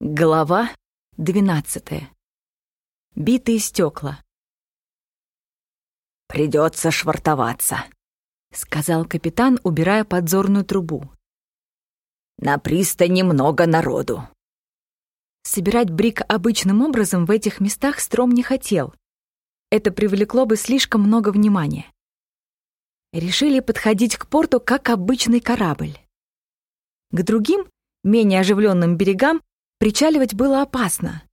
Глава двенадцатая. Битые стекла. «Придется швартоваться», — сказал капитан, убирая подзорную трубу. «На пристани много народу». Собирать брик обычным образом в этих местах Стром не хотел. Это привлекло бы слишком много внимания. Решили подходить к порту как обычный корабль. К другим, менее оживленным берегам Причаливать было опасно.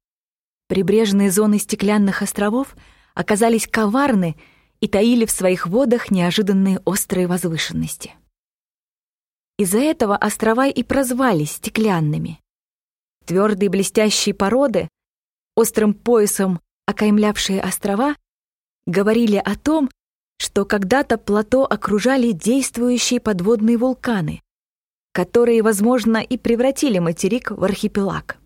Прибрежные зоны стеклянных островов оказались коварны и таили в своих водах неожиданные острые возвышенности. Из-за этого острова и прозвались стеклянными. Твердые блестящие породы, острым поясом окаймлявшие острова, говорили о том, что когда-то плато окружали действующие подводные вулканы, которые, возможно, и превратили материк в архипелаг.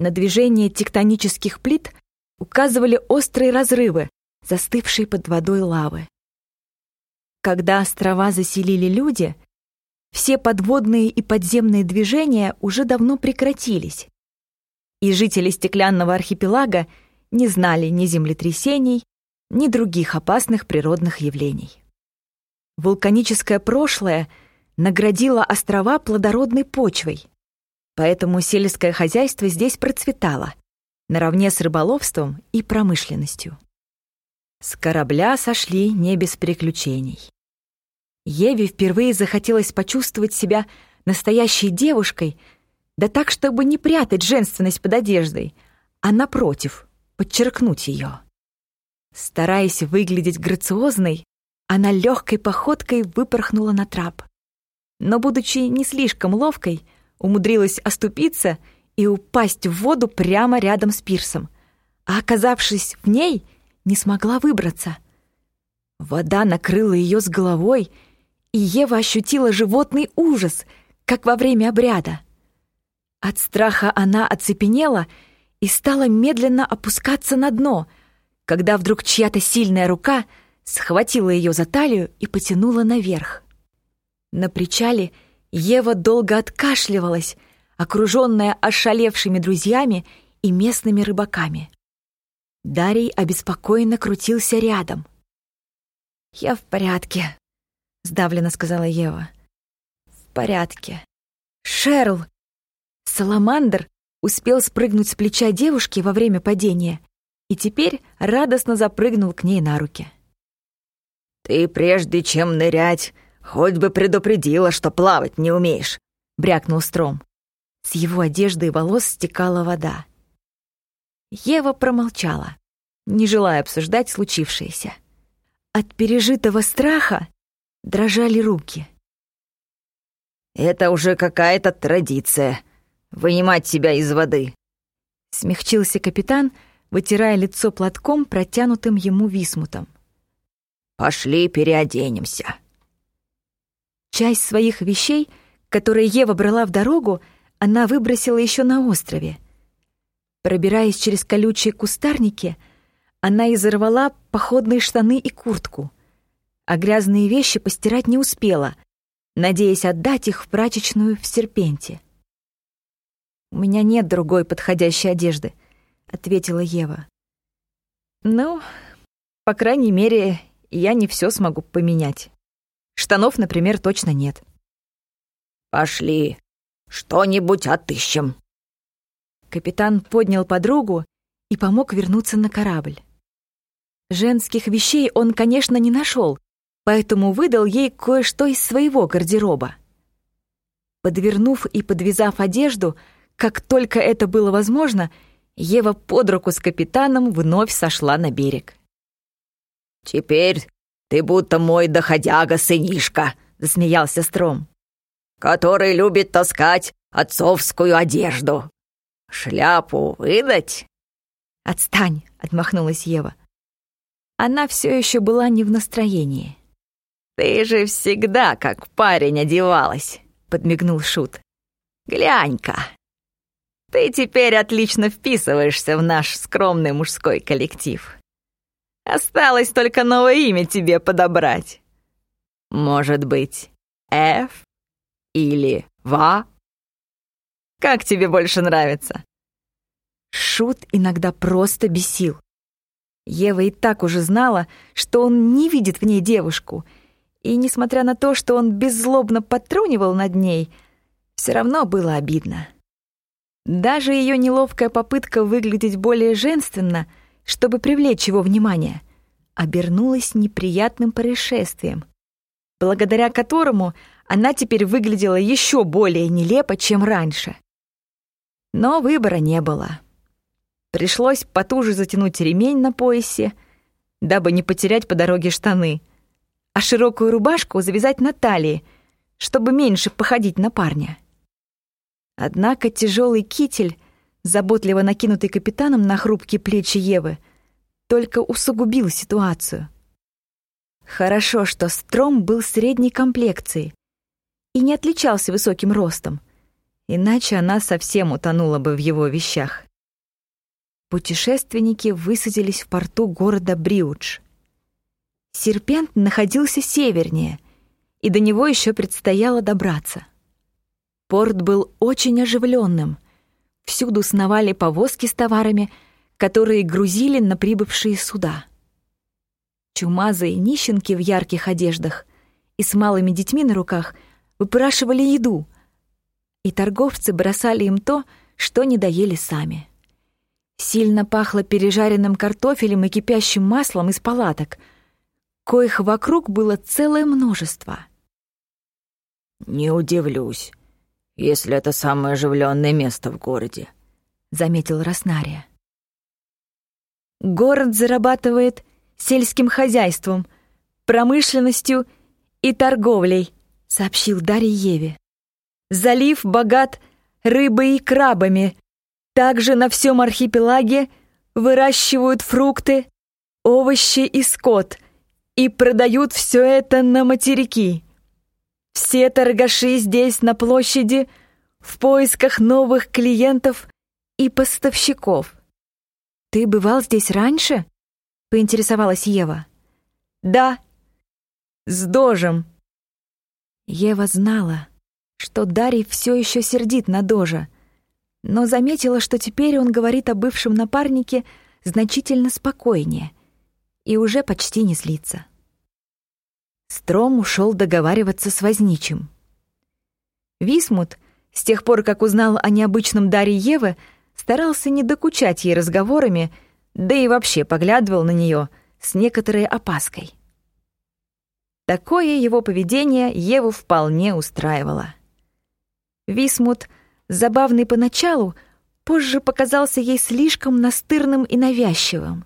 На движение тектонических плит указывали острые разрывы, застывшие под водой лавы. Когда острова заселили люди, все подводные и подземные движения уже давно прекратились, и жители стеклянного архипелага не знали ни землетрясений, ни других опасных природных явлений. Вулканическое прошлое наградило острова плодородной почвой, Поэтому сельское хозяйство здесь процветало, наравне с рыболовством и промышленностью. С корабля сошли не без приключений. Еве впервые захотелось почувствовать себя настоящей девушкой, да так, чтобы не прятать женственность под одеждой, а, напротив, подчеркнуть ее. Стараясь выглядеть грациозной, она легкой походкой выпорхнула на трап. Но, будучи не слишком ловкой, умудрилась оступиться и упасть в воду прямо рядом с пирсом, а, оказавшись в ней, не смогла выбраться. Вода накрыла ее с головой, и Ева ощутила животный ужас, как во время обряда. От страха она оцепенела и стала медленно опускаться на дно, когда вдруг чья-то сильная рука схватила ее за талию и потянула наверх. На причале — Ева долго откашливалась, окруженная ошалевшими друзьями и местными рыбаками. Дарий обеспокоенно крутился рядом. «Я в порядке», — сдавленно сказала Ева. «В порядке». «Шерл!» Саламандр успел спрыгнуть с плеча девушки во время падения и теперь радостно запрыгнул к ней на руки. «Ты прежде чем нырять, «Хоть бы предупредила, что плавать не умеешь», — брякнул Стром. С его одежды и волос стекала вода. Ева промолчала, не желая обсуждать случившееся. От пережитого страха дрожали руки. «Это уже какая-то традиция — вынимать себя из воды», — смягчился капитан, вытирая лицо платком, протянутым ему висмутом. «Пошли переоденемся». Часть своих вещей, которые Ева брала в дорогу, она выбросила еще на острове. Пробираясь через колючие кустарники, она изорвала походные штаны и куртку, а грязные вещи постирать не успела, надеясь отдать их в прачечную в Серпенте. «У меня нет другой подходящей одежды», — ответила Ева. «Ну, по крайней мере, я не все смогу поменять». Штанов, например, точно нет. «Пошли, что-нибудь отыщем». Капитан поднял подругу и помог вернуться на корабль. Женских вещей он, конечно, не нашел, поэтому выдал ей кое-что из своего гардероба. Подвернув и подвязав одежду, как только это было возможно, Ева под руку с капитаном вновь сошла на берег. «Теперь «Ты будто мой доходяга-сынишка», — засмеялся Стром, «который любит таскать отцовскую одежду. Шляпу выдать?» «Отстань», — отмахнулась Ева. Она все еще была не в настроении. «Ты же всегда как парень одевалась», — подмигнул Шут. «Глянь-ка, ты теперь отлично вписываешься в наш скромный мужской коллектив». Осталось только новое имя тебе подобрать. Может быть, Ф или Ва? Как тебе больше нравится?» Шут иногда просто бесил. Ева и так уже знала, что он не видит в ней девушку, и, несмотря на то, что он беззлобно потрунивал над ней, все равно было обидно. Даже ее неловкая попытка выглядеть более женственно, чтобы привлечь его внимание, обернулась неприятным происшествием, благодаря которому она теперь выглядела еще более нелепо, чем раньше. Но выбора не было. Пришлось потуже затянуть ремень на поясе, дабы не потерять по дороге штаны, а широкую рубашку завязать на талии, чтобы меньше походить на парня. Однако тяжелый китель, заботливо накинутый капитаном на хрупкие плечи Евы, только усугубил ситуацию. Хорошо, что Стром был средней комплекции и не отличался высоким ростом, иначе она совсем утонула бы в его вещах путешественники высадились в порту города Бриудж. Серпент находился севернее, и до него еще предстояло добраться. Порт был очень оживленным. Всюду сновали повозки с товарами, которые грузили на прибывшие суда. Чумазые нищенки в ярких одеждах и с малыми детьми на руках выпрашивали еду, и торговцы бросали им то, что не доели сами. Сильно пахло пережаренным картофелем и кипящим маслом из палаток, коих вокруг было целое множество. «Не удивлюсь, если это самое оживленное место в городе», — заметил Роснария. «Город зарабатывает сельским хозяйством, промышленностью и торговлей», — сообщил Дарья Еве. «Залив богат рыбой и крабами, также на всем архипелаге выращивают фрукты, овощи и скот и продают все это на материки. Все торгаши здесь на площади в поисках новых клиентов и поставщиков. «Ты бывал здесь раньше?» — поинтересовалась Ева. «Да, с Дожем». Ева знала, что Дарий все еще сердит на Дожа, но заметила, что теперь он говорит о бывшем напарнике значительно спокойнее и уже почти не злится. Стром ушел договариваться с возничим. Висмут, с тех пор, как узнал о необычном даре Евы, старался не докучать ей разговорами, да и вообще поглядывал на нее с некоторой опаской. Такое его поведение Еву вполне устраивало. Висмут — забавный поначалу, позже показался ей слишком настырным и навязчивым.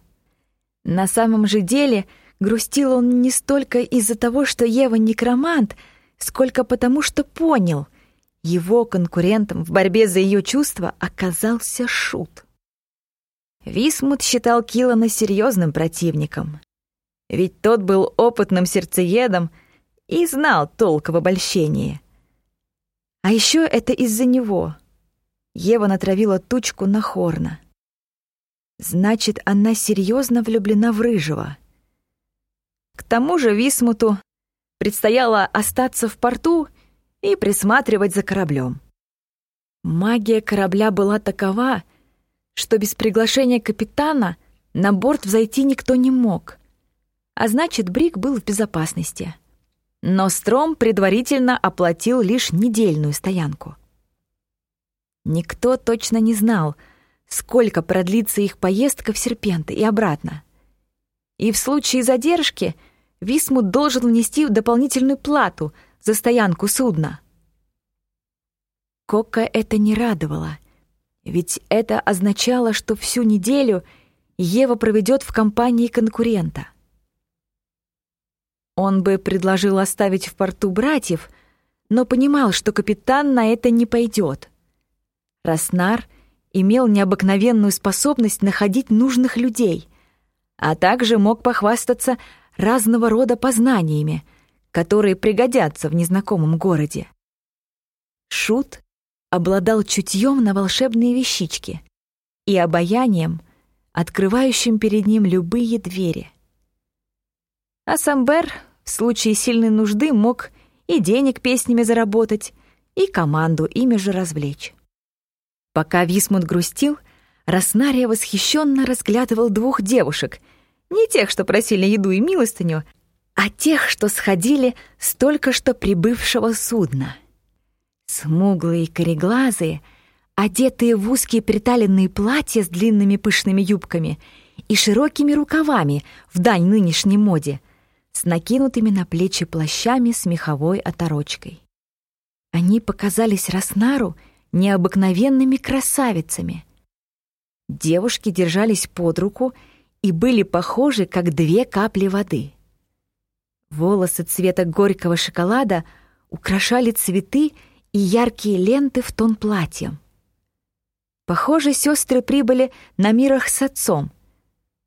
На самом же деле грустил он не столько из-за того, что Ева некромант, сколько потому, что понял, его конкурентом в борьбе за ее чувства оказался Шут. Висмут считал Килана серьезным противником. Ведь тот был опытным сердцеедом и знал толк в обольщении. А еще это из-за него. Ева натравила тучку на Хорна. Значит, она серьезно влюблена в Рыжего. К тому же Висмуту предстояло остаться в порту и присматривать за кораблем. Магия корабля была такова, что без приглашения капитана на борт взойти никто не мог, а значит, Брик был в безопасности но Стром предварительно оплатил лишь недельную стоянку. Никто точно не знал, сколько продлится их поездка в Серпенты и обратно. И в случае задержки Висмут должен внести дополнительную плату за стоянку судна. Кока это не радовало, ведь это означало, что всю неделю Ева проведет в компании конкурента. Он бы предложил оставить в порту братьев, но понимал, что капитан на это не пойдет. Раснар имел необыкновенную способность находить нужных людей, а также мог похвастаться разного рода познаниями, которые пригодятся в незнакомом городе. Шут обладал чутьем на волшебные вещички и обаянием, открывающим перед ним любые двери. А Самбер в случае сильной нужды мог и денег песнями заработать, и команду ими же развлечь. Пока Висмут грустил, Роснария восхищенно разглядывал двух девушек, не тех, что просили еду и милостыню, а тех, что сходили с только что прибывшего судна. Смуглые кореглазые, одетые в узкие приталенные платья с длинными пышными юбками и широкими рукавами в дань нынешней моде, с накинутыми на плечи плащами с меховой оторочкой. Они показались Роснару необыкновенными красавицами. Девушки держались под руку и были похожи, как две капли воды. Волосы цвета горького шоколада украшали цветы и яркие ленты в тон платьем. Похоже, сестры прибыли на мирах с отцом,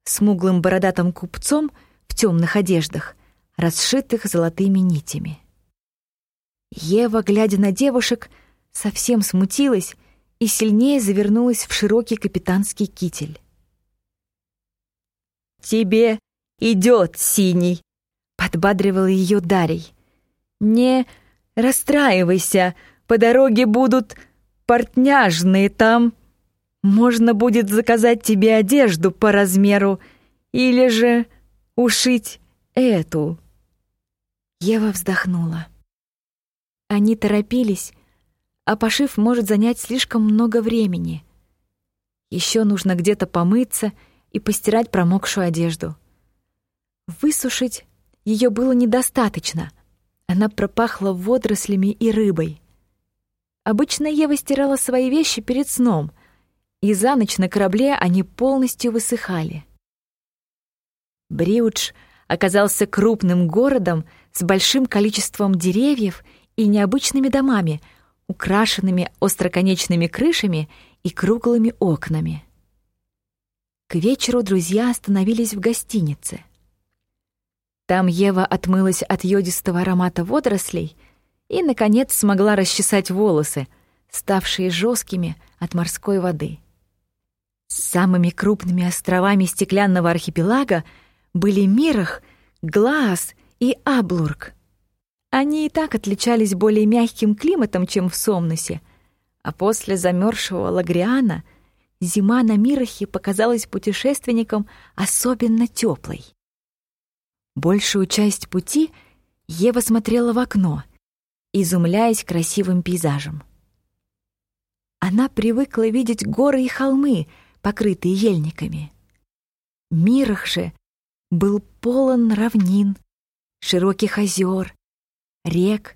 смуглым бородатым купцом в темных одеждах, расшитых золотыми нитями. Ева, глядя на девушек, совсем смутилась и сильнее завернулась в широкий капитанский китель. «Тебе идет, синий!» — подбадривал ее Дарий. «Не расстраивайся, по дороге будут портняжные там. Можно будет заказать тебе одежду по размеру или же ушить эту». Ева вздохнула. Они торопились, а пошив может занять слишком много времени. Еще нужно где-то помыться и постирать промокшую одежду. Высушить ее было недостаточно. Она пропахла водорослями и рыбой. Обычно Ева стирала свои вещи перед сном, и за ночь на корабле они полностью высыхали. Бриудж оказался крупным городом с большим количеством деревьев и необычными домами, украшенными остроконечными крышами и круглыми окнами. К вечеру друзья остановились в гостинице. Там Ева отмылась от йодистого аромата водорослей и, наконец, смогла расчесать волосы, ставшие жесткими от морской воды. Самыми крупными островами стеклянного архипелага были Мирах, Глаз и Аблург. Они и так отличались более мягким климатом, чем в Сомнусе, а после замерзшего Лагриана зима на Мирахе показалась путешественникам особенно теплой. Большую часть пути Ева смотрела в окно, изумляясь красивым пейзажем. Она привыкла видеть горы и холмы, покрытые ельниками. Мирах же был полон равнин, широких озер, рек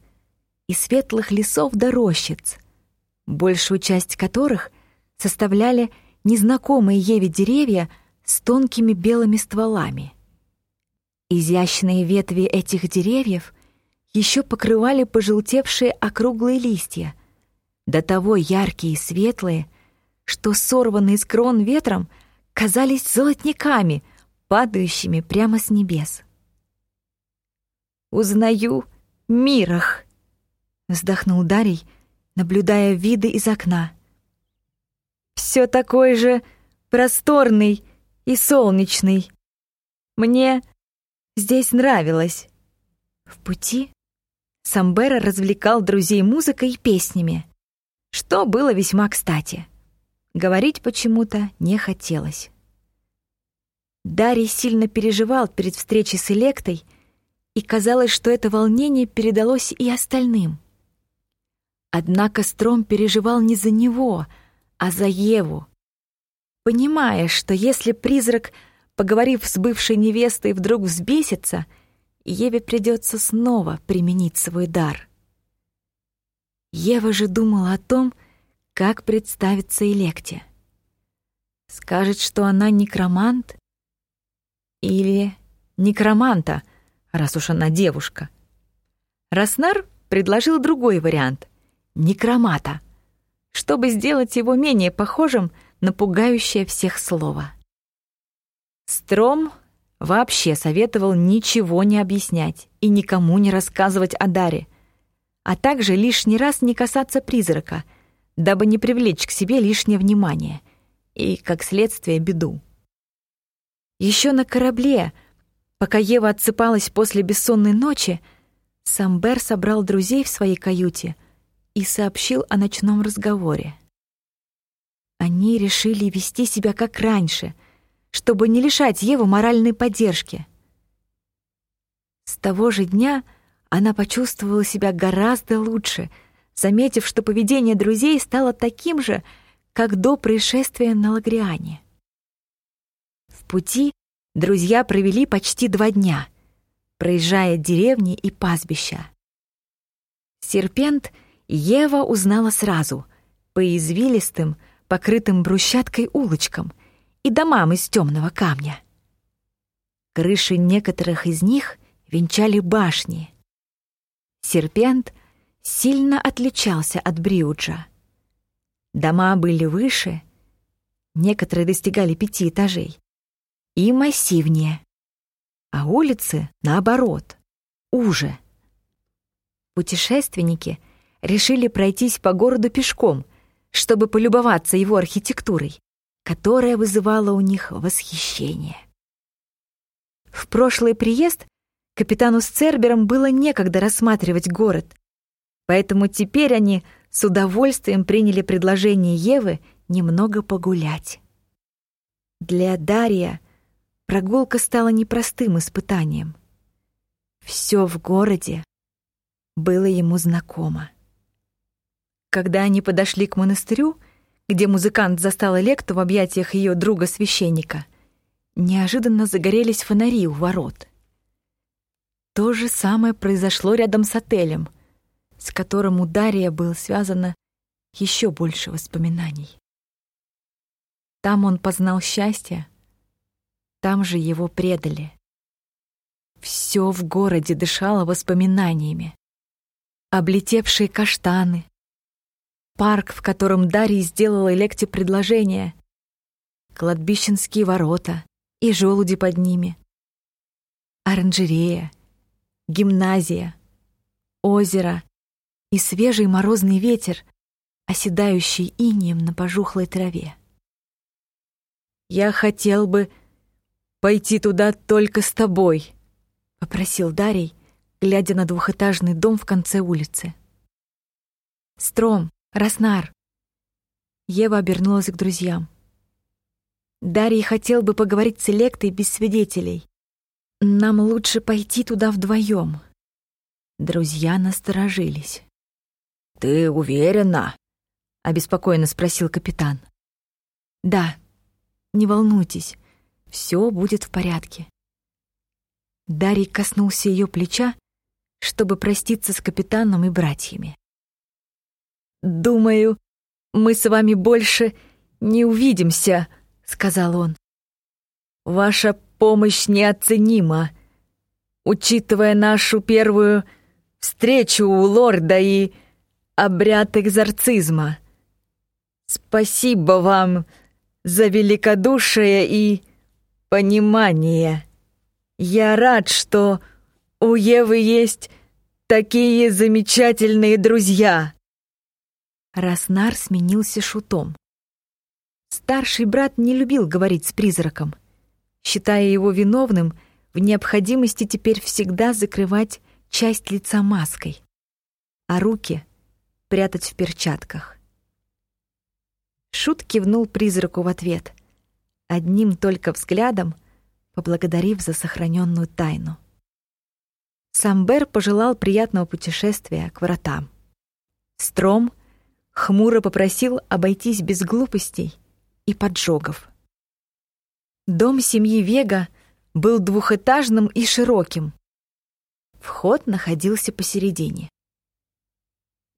и светлых лесов до рощиц, большую часть которых составляли незнакомые Еве деревья с тонкими белыми стволами. Изящные ветви этих деревьев еще покрывали пожелтевшие округлые листья, до того яркие и светлые, что сорванные с крон ветром казались золотниками, падающими прямо с небес. «Узнаю мирах!» — вздохнул Дарий, наблюдая виды из окна. «Все такой же просторный и солнечный. Мне здесь нравилось». В пути Самбера развлекал друзей музыкой и песнями, что было весьма кстати. Говорить почему-то не хотелось. Дарий сильно переживал перед встречей с Электой — и казалось, что это волнение передалось и остальным. Однако Стром переживал не за него, а за Еву. Понимая, что если призрак, поговорив с бывшей невестой, вдруг взбесится, Еве придется снова применить свой дар. Ева же думала о том, как представиться Электе. Скажет, что она некромант? Или некроманта — раз уж она девушка. Раснар предложил другой вариант — некромата, чтобы сделать его менее похожим на пугающее всех слово. Стром вообще советовал ничего не объяснять и никому не рассказывать о Даре, а также лишний раз не касаться призрака, дабы не привлечь к себе лишнее внимание и, как следствие, беду. Еще на корабле — Пока Ева отсыпалась после бессонной ночи, Самбер собрал друзей в своей каюте и сообщил о ночном разговоре. Они решили вести себя как раньше, чтобы не лишать Еву моральной поддержки. С того же дня она почувствовала себя гораздо лучше, заметив, что поведение друзей стало таким же, как до происшествия на Лагриане. В пути друзья провели почти два дня, проезжая деревни и пастбища. Серпент Ева узнала сразу по извилистым, покрытым брусчаткой улочкам и домам из темного камня. Крыши некоторых из них венчали башни. Серпент сильно отличался от Бриуджа. Дома были выше, некоторые достигали пяти этажей, и массивнее, а улицы, наоборот, уже. Путешественники решили пройтись по городу пешком, чтобы полюбоваться его архитектурой, которая вызывала у них восхищение. В прошлый приезд капитану с Цербером было некогда рассматривать город, поэтому теперь они с удовольствием приняли предложение Евы немного погулять. Для Дария прогулка стала непростым испытанием. Все в городе было ему знакомо. Когда они подошли к монастырю, где музыкант застал Электу в объятиях ее друга-священника, неожиданно загорелись фонари у ворот. То же самое произошло рядом с отелем, с которым у Дария было связано еще больше воспоминаний. Там он познал счастье, там же его предали. Все в городе дышало воспоминаниями. Облетевшие каштаны, парк, в котором Дарья сделала Лекте предложение, кладбищенские ворота и желуди под ними, оранжерея, гимназия, озеро и свежий морозный ветер, оседающий инием на пожухлой траве. «Я хотел бы пойти туда только с тобой», — попросил Дарий, глядя на двухэтажный дом в конце улицы. «Стром, Раснар!» Ева обернулась к друзьям. Дарий хотел бы поговорить с Электой без свидетелей. Нам лучше пойти туда вдвоем. Друзья насторожились. «Ты уверена?» — обеспокоенно спросил капитан. «Да, не волнуйтесь, все будет в порядке». Дарий коснулся ее плеча, чтобы проститься с капитаном и братьями. «Думаю, мы с вами больше не увидимся», — сказал он. «Ваша помощь неоценима, учитывая нашу первую встречу у лорда и обряд экзорцизма. Спасибо вам за великодушие и понимание. Я рад, что у Евы есть такие замечательные друзья». Раснар сменился шутом. Старший брат не любил говорить с призраком, считая его виновным в необходимости теперь всегда закрывать часть лица маской, а руки прятать в перчатках. Шут кивнул призраку в ответ, одним только взглядом поблагодарив за сохраненную тайну. Самбер пожелал приятного путешествия к вратам. Стром хмуро попросил обойтись без глупостей и поджогов. Дом семьи Вега был двухэтажным и широким. Вход находился посередине.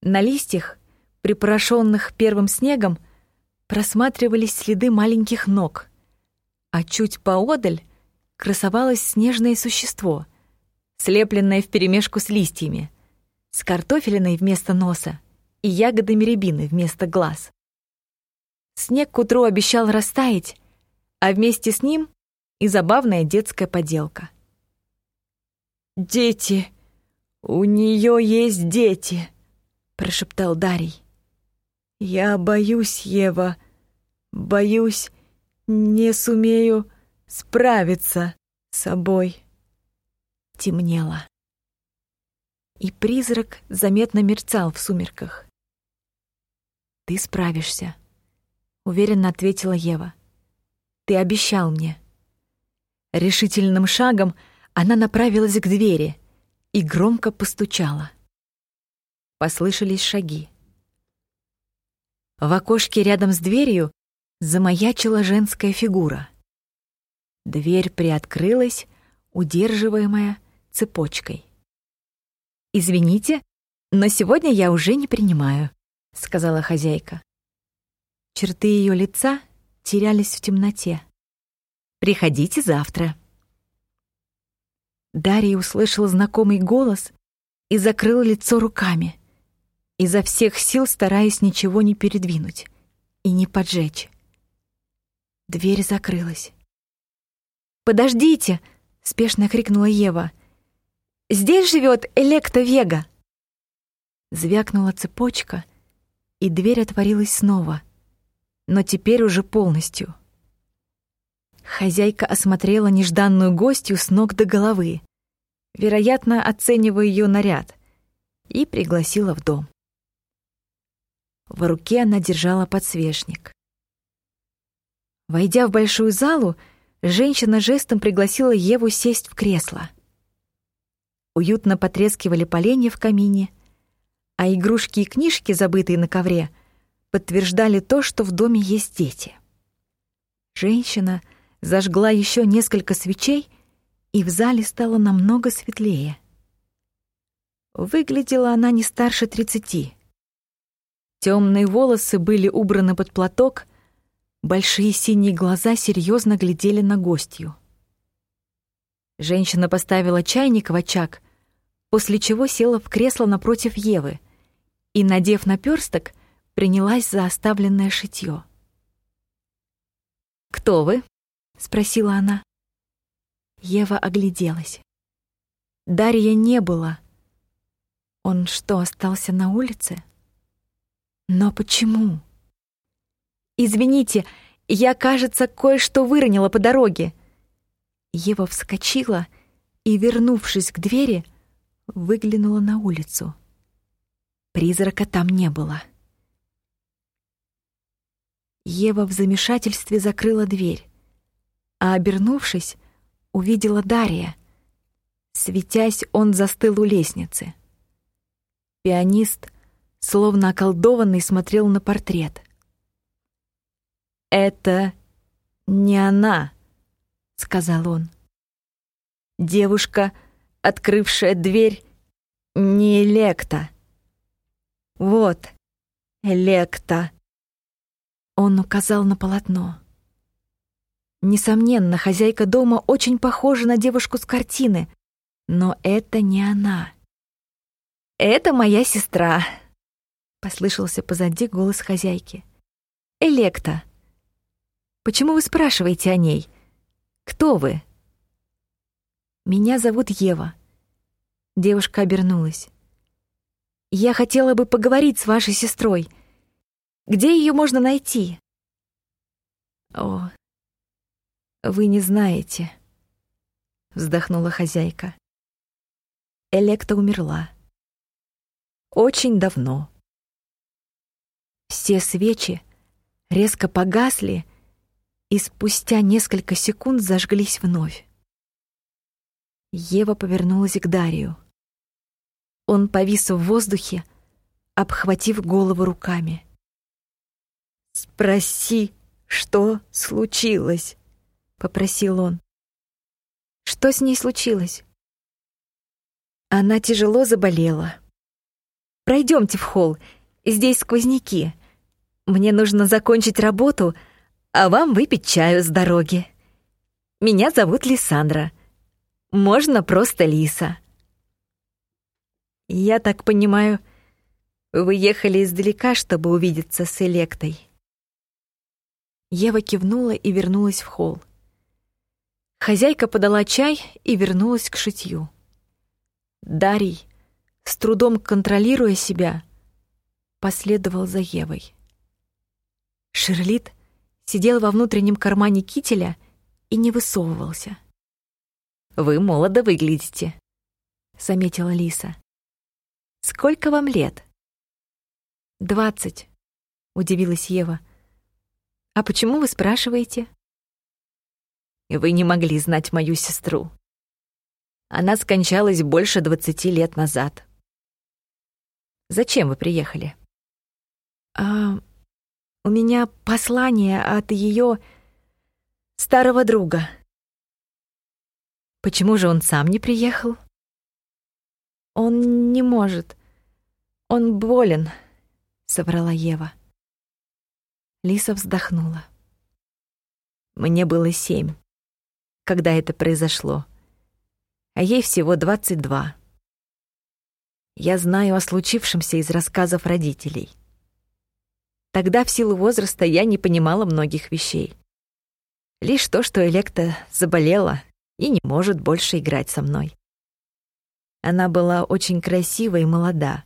На листьях, припорошенных первым снегом, просматривались следы маленьких ног, а чуть поодаль красовалось снежное существо, слепленное вперемешку с листьями, с картофелиной вместо носа и ягодами рябины вместо глаз. Снег к утру обещал растаять, а вместе с ним и забавная детская поделка. «Дети! У нее есть дети!» — прошептал Дарий. «Я боюсь, Ева, боюсь, не сумею справиться с собой». Темнело. И призрак заметно мерцал в сумерках. Ты справишься. — уверенно ответила Ева. «Ты обещал мне». Решительным шагом она направилась к двери и громко постучала. Послышались шаги. В окошке рядом с дверью замаячила женская фигура. Дверь приоткрылась, удерживаемая цепочкой. «Извините, но сегодня я уже не принимаю», — сказала хозяйка. Черты ее лица терялись в темноте. «Приходите завтра». Дарья услышал знакомый голос и закрыл лицо руками, изо всех сил стараясь ничего не передвинуть и не поджечь. Дверь закрылась. «Подождите!» — спешно крикнула Ева. «Здесь живет Электа Вега!» Звякнула цепочка, и дверь отворилась снова, но теперь уже полностью. Хозяйка осмотрела нежданную гостью с ног до головы, вероятно, оценивая ее наряд, и пригласила в дом. В руке она держала подсвечник. Войдя в большую залу, женщина жестом пригласила Еву сесть в кресло. Уютно потрескивали поленья в камине, а игрушки и книжки, забытые на ковре, подтверждали то, что в доме есть дети. Женщина зажгла еще несколько свечей, и в зале стало намного светлее. Выглядела она не старше тридцати. Темные волосы были убраны под платок, Большие синие глаза серьезно глядели на гостью. Женщина поставила чайник в очаг, после чего села в кресло напротив Евы и, надев наперсток, принялась за оставленное шитье. «Кто вы?» — спросила она. Ева огляделась. Дарья не было. Он что, остался на улице? Но почему? «Извините, я, кажется, кое-что выронила по дороге». Ева вскочила и, вернувшись к двери, выглянула на улицу. Призрака там не было. Ева в замешательстве закрыла дверь, а, обернувшись, увидела Дария. Светясь, он застыл у лестницы. Пианист, словно околдованный, смотрел на портрет — «Это не она», — сказал он. «Девушка, открывшая дверь, не Электа. Вот, Электа». Он указал на полотно. Несомненно, хозяйка дома очень похожа на девушку с картины, но это не она. «Это моя сестра», — послышался позади голос хозяйки. «Электа, Почему вы спрашиваете о ней? Кто вы?» «Меня зовут Ева». Девушка обернулась. «Я хотела бы поговорить с вашей сестрой. Где ее можно найти?» «О, вы не знаете», — вздохнула хозяйка. Электа умерла. Очень давно. Все свечи резко погасли, и спустя несколько секунд зажглись вновь. Ева повернулась к Дарию. Он повис в воздухе, обхватив голову руками. «Спроси, что случилось?» — попросил он. «Что с ней случилось?» Она тяжело заболела. Пройдемте в холл, здесь сквозняки. Мне нужно закончить работу — а вам выпить чаю с дороги. Меня зовут Лисандра. Можно просто Лиса. Я так понимаю, вы ехали издалека, чтобы увидеться с Электой. Ева кивнула и вернулась в холл. Хозяйка подала чай и вернулась к шитью. Дарий, с трудом контролируя себя, последовал за Евой. Шерлит — сидел во внутреннем кармане кителя и не высовывался. «Вы молодо выглядите», — заметила Лиса. «Сколько вам лет?» «Двадцать», — удивилась Ева. А почему вы спрашиваете? Вы не могли знать мою сестру. Она скончалась больше двадцати лет назад. Зачем вы приехали? А, у меня послание от ее старого друга. Почему же он сам не приехал? Он не может. Он болен, соврала Ева. Лиса вздохнула. Мне было семь, когда это произошло, а ей всего двадцать два. Я знаю о случившемся из рассказов родителей. Тогда в силу возраста я не понимала многих вещей. Лишь то, что Электа заболела и не может больше играть со мной. Она была очень красива и молода,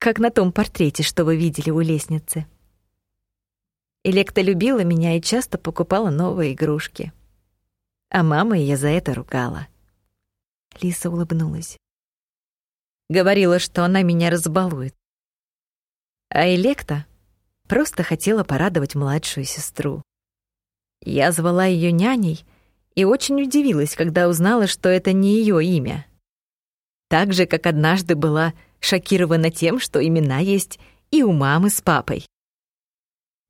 как на том портрете, что вы видели у лестницы. Электа любила меня и часто покупала новые игрушки. А мама ее за это ругала. Лиса улыбнулась. Говорила, что она меня разбалует. А Электа просто хотела порадовать младшую сестру. Я звала ее няней и очень удивилась, когда узнала, что это не ее имя. Так же, как однажды была шокирована тем, что имена есть и у мамы с папой.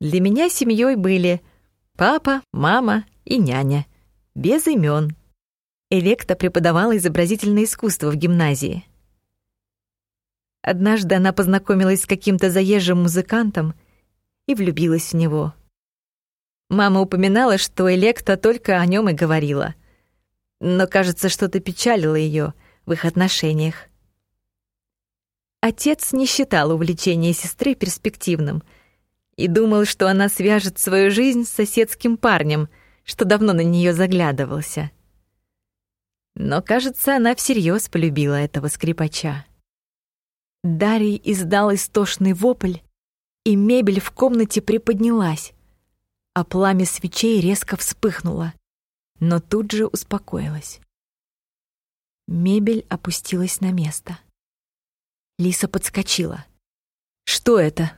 Для меня семьей были папа, мама и няня, без имен. Электа преподавала изобразительное искусство в гимназии. Однажды она познакомилась с каким-то заезжим музыкантом и влюбилась в него. Мама упоминала, что Электа только о нем и говорила. Но, кажется, что-то печалило ее в их отношениях. Отец не считал увлечение сестры перспективным и думал, что она свяжет свою жизнь с соседским парнем, что давно на нее заглядывался. Но, кажется, она всерьез полюбила этого скрипача. Дарий издал истошный вопль, и мебель в комнате приподнялась, а пламя свечей резко вспыхнуло, но тут же успокоилось. Мебель опустилась на место. Лиса подскочила. «Что это?»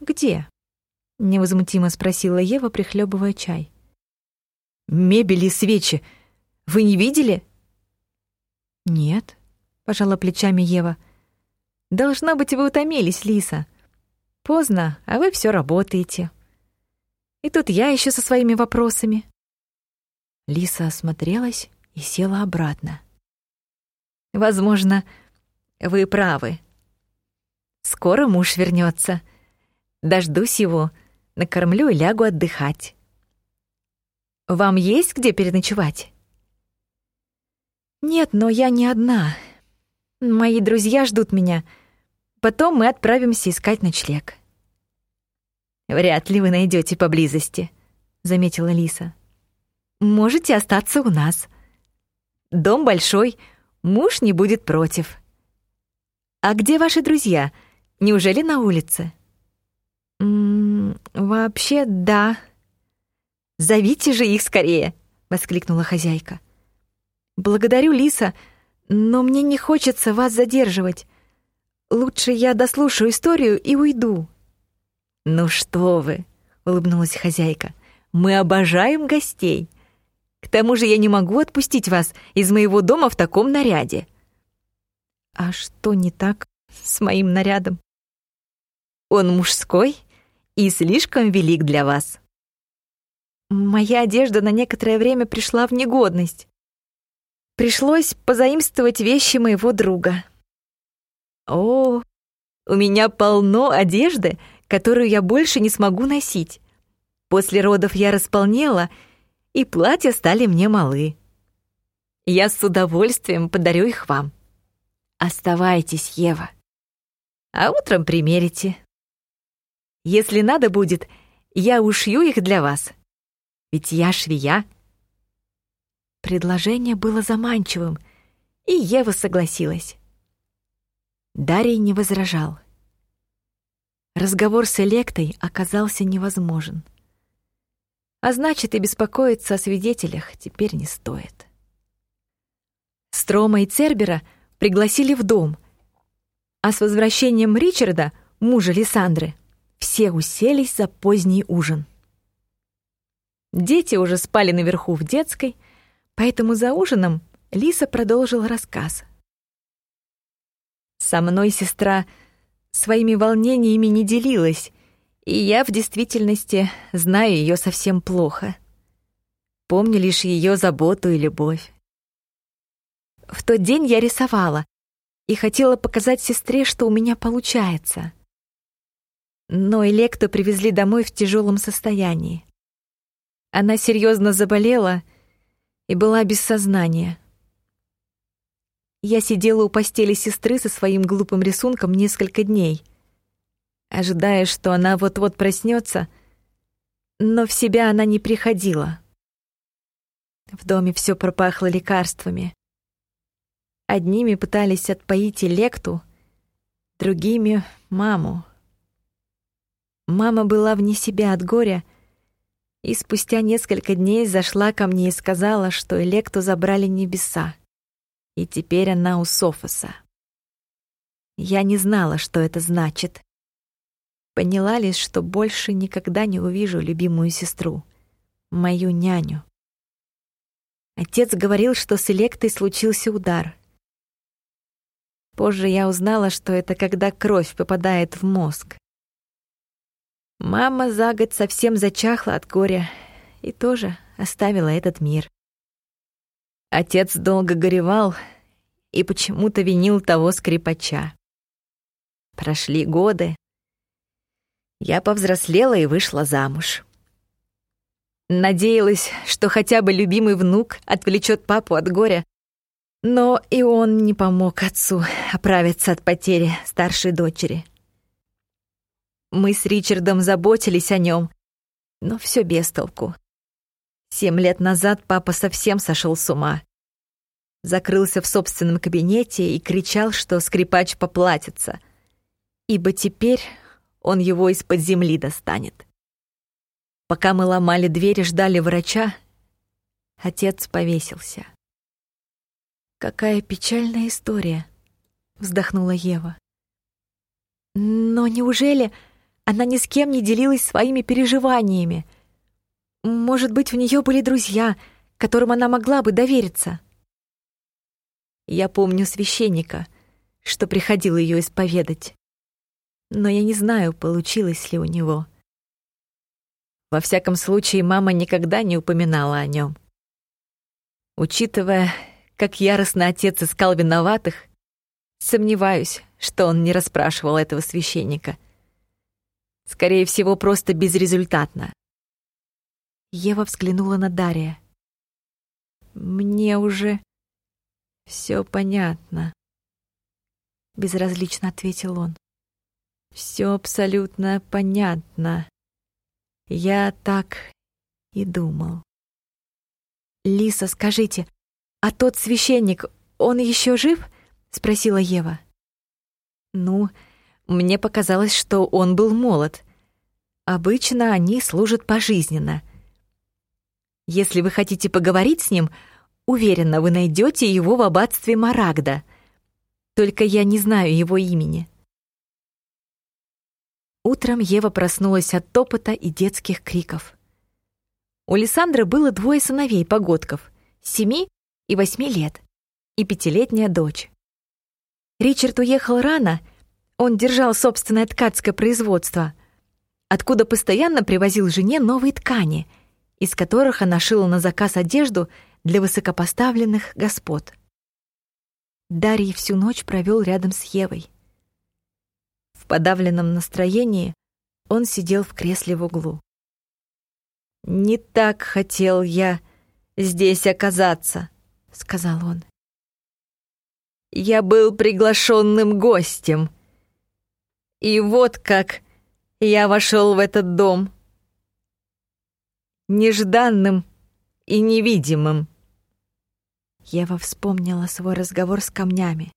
«Где?» — невозмутимо спросила Ева, прихлебывая чай. «Мебель и свечи. Вы не видели?» «Нет», — пожала плечами Ева. Должно быть, вы утомились, Лиса. Поздно, а вы все работаете. И тут я еще со своими вопросами. Лиса осмотрелась и села обратно. Возможно, вы правы. Скоро муж вернется. Дождусь его, накормлю и лягу отдыхать. Вам есть где переночевать? Нет, но я не одна. Мои друзья ждут меня. Потом мы отправимся искать ночлег. Вряд ли вы найдете поблизости, заметила Лиса. Можете остаться у нас. Дом большой, муж не будет против. А где ваши друзья? Неужели на улице? М -м, вообще, да. Зовите же их скорее, воскликнула хозяйка. Благодарю, Лиса, но мне не хочется вас задерживать. Лучше я дослушаю историю и уйду». «Ну что вы», — улыбнулась хозяйка, — «мы обожаем гостей. К тому же я не могу отпустить вас из моего дома в таком наряде». «А что не так с моим нарядом?» «Он мужской и слишком велик для вас». «Моя одежда на некоторое время пришла в негодность. Пришлось позаимствовать вещи моего друга. О, у меня полно одежды, которую я больше не смогу носить. После родов я располнела, и платья стали мне малы. Я с удовольствием подарю их вам. Оставайтесь, Ева. А утром примерите. Если надо будет, я ушью их для вас. Ведь я швея. Предложение было заманчивым, и Ева согласилась. Дарий не возражал. Разговор с Электой оказался невозможен. А значит, и беспокоиться о свидетелях теперь не стоит. Строма и Цербера пригласили в дом, а с возвращением Ричарда, мужа Лиссандры, все уселись за поздний ужин. Дети уже спали наверху в детской, поэтому за ужином Лиса продолжила рассказ. Со мной сестра своими волнениями не делилась, и я в действительности знаю ее совсем плохо. Помню лишь ее заботу и любовь. В тот день я рисовала и хотела показать сестре, что у меня получается. Но Электу привезли домой в тяжелом состоянии. Она серьезно заболела и была без сознания. Я сидела у постели сестры со своим глупым рисунком несколько дней, ожидая, что она вот-вот проснется, но в себя она не приходила. В доме все пропахло лекарствами. Одними пытались отпоить Электу, другими — маму. Мама была вне себя от горя и спустя несколько дней зашла ко мне и сказала, что Электу забрали небеса, и теперь она у Софоса. Я не знала, что это значит. Поняла лишь, что больше никогда не увижу любимую сестру, мою няню. Отец говорил, что с Электой случился удар. Позже я узнала, что это когда кровь попадает в мозг. Мама за год совсем зачахла от горя и тоже оставила этот мир. Отец долго горевал и почему-то винил того скрипача. Прошли годы. Я повзрослела и вышла замуж. Надеялась, что хотя бы любимый внук отвлечет папу от горя, но и он не помог отцу оправиться от потери старшей дочери. Мы с Ричардом заботились о нем, но все без толку. Семь лет назад папа совсем сошел с ума. Закрылся в собственном кабинете и кричал, что скрипач поплатится, ибо теперь он его из-под земли достанет. Пока мы ломали дверь и ждали врача, отец повесился. «Какая печальная история», — вздохнула Ева. «Но неужели она ни с кем не делилась своими переживаниями? Может быть, у нее были друзья, которым она могла бы довериться?» Я помню священника, что приходил ее исповедать. Но я не знаю, получилось ли у него. Во всяком случае, мама никогда не упоминала о нем. Учитывая, как яростно отец искал виноватых, сомневаюсь, что он не расспрашивал этого священника. Скорее всего, просто безрезультатно. Ева взглянула на Дария. «Мне уже все понятно», — безразлично ответил он. «Все абсолютно понятно. Я так и думал». «Лиса, скажите, «А тот священник, он еще жив?» — спросила Ева. «Ну, мне показалось, что он был молод. Обычно они служат пожизненно. Если вы хотите поговорить с ним, уверена, вы найдете его в аббатстве Марагда. Только я не знаю его имени». Утром Ева проснулась от топота и детских криков. У Лиссандры было двое сыновей-погодков — семи и восьми лет, и пятилетняя дочь. Ричард уехал рано, он держал собственное ткацкое производство, откуда постоянно привозил жене новые ткани, из которых она шила на заказ одежду для высокопоставленных господ. Дарий всю ночь провел рядом с Евой. В подавленном настроении он сидел в кресле в углу. «Не так хотел я здесь оказаться», — сказал он. «Я был приглашенным гостем. И вот как я вошел в этот дом. Нежданным и невидимым». Ева вспомнила свой разговор с камнями.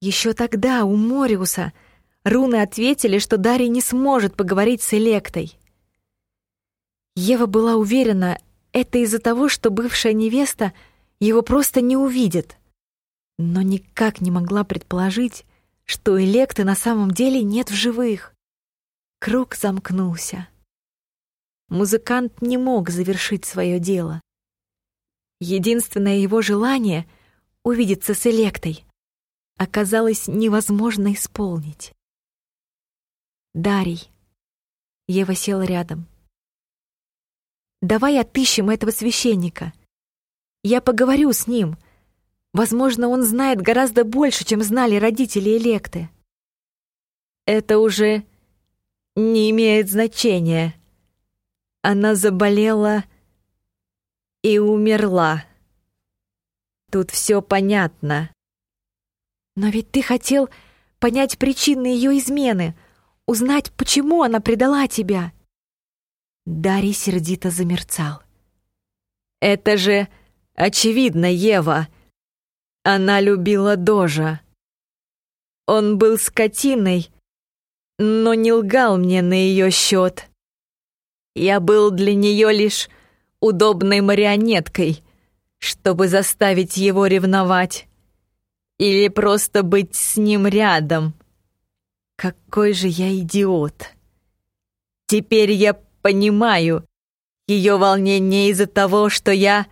Еще тогда у Мориуса руны ответили, что Дарья не сможет поговорить с Электой. Ева была уверена, это из-за того, что бывшая невеста его просто не увидит. Но никак не могла предположить, что Электы на самом деле нет в живых. Круг замкнулся. Музыкант не мог завершить свое дело. Единственное его желание — увидеться с Электой — оказалось невозможно исполнить. «Дарий». Ева села рядом. «Давай отыщем этого священника. Я поговорю с ним. Возможно, он знает гораздо больше, чем знали родители Электы». «Это уже не имеет значения. Она заболела и умерла. Тут все понятно». «Но ведь ты хотел понять причины ее измены», узнать, почему она предала тебя». Дарий сердито замерцал. «Это же очевидно, Ева. Она любила Дожа. Он был скотиной, но не лгал мне на ее счет. Я был для нее лишь удобной марионеткой, чтобы заставить его ревновать. Или просто быть с ним рядом, какой же я идиот. Теперь я понимаю ее волнение из-за того, что я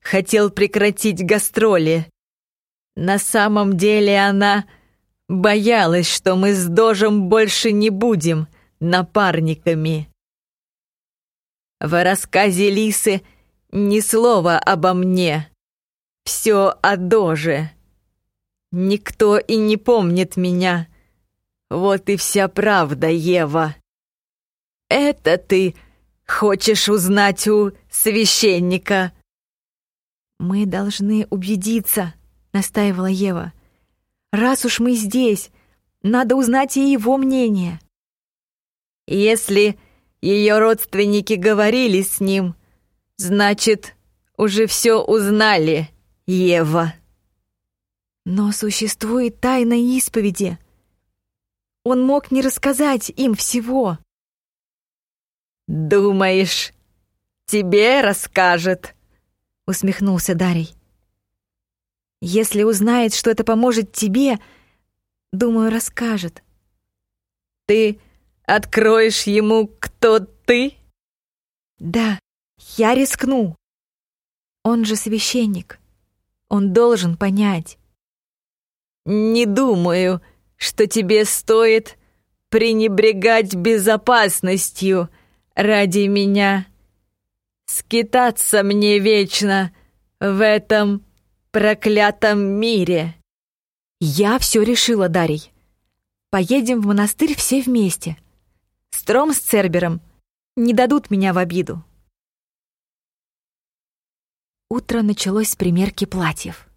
хотел прекратить гастроли. На самом деле она боялась, что мы с Дожем больше не будем напарниками. В рассказе Лисы ни слова обо мне. Все о Доже. Никто и не помнит меня. Вот и вся правда, Ева. Это ты хочешь узнать у священника? Мы должны убедиться, настаивала Ева. Раз уж мы здесь, надо узнать и его мнение. Если ее родственники говорили с ним, значит, уже все узнали, Ева. Но существует тайна исповеди, он мог не рассказать им всего. «Думаешь, тебе расскажет?» — усмехнулся Дарий. «Если узнает, что это поможет тебе, думаю, расскажет». «Ты откроешь ему, кто ты?» «Да, я рискну. Он же священник. Он должен понять». «Не думаю, что тебе стоит пренебрегать безопасностью ради меня. Скитаться мне вечно в этом проклятом мире. Я все решила, Дарий. Поедем в монастырь все вместе. Стром с Цербером не дадут меня в обиду. Утро началось с примерки платьев.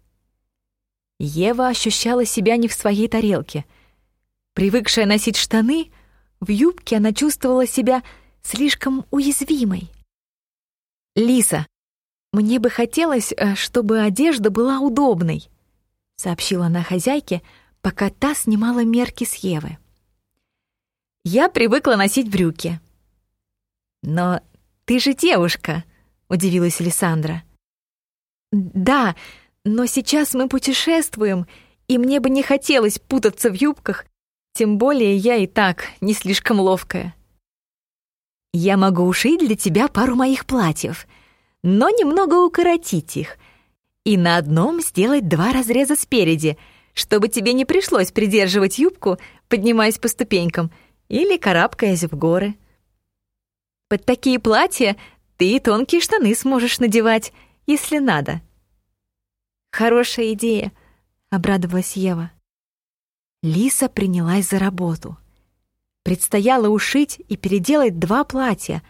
Ева ощущала себя не в своей тарелке. Привыкшая носить штаны, в юбке она чувствовала себя слишком уязвимой. «Лиса, мне бы хотелось, э, чтобы одежда была удобной», — сообщила она хозяйке, пока та снимала мерки с Евы. «Я привыкла носить брюки». «Но ты же девушка», — удивилась Александра. «Да, но сейчас мы путешествуем, и мне бы не хотелось путаться в юбках, тем более я и так не слишком ловкая. Я могу ушить для тебя пару моих платьев, но немного укоротить их, и на одном сделать два разреза спереди, чтобы тебе не пришлось придерживать юбку, поднимаясь по ступенькам или карабкаясь в горы. Под такие платья ты тонкие штаны сможешь надевать, если надо. «Хорошая идея», — обрадовалась Ева. Лиса принялась за работу. Предстояло ушить и переделать два платья,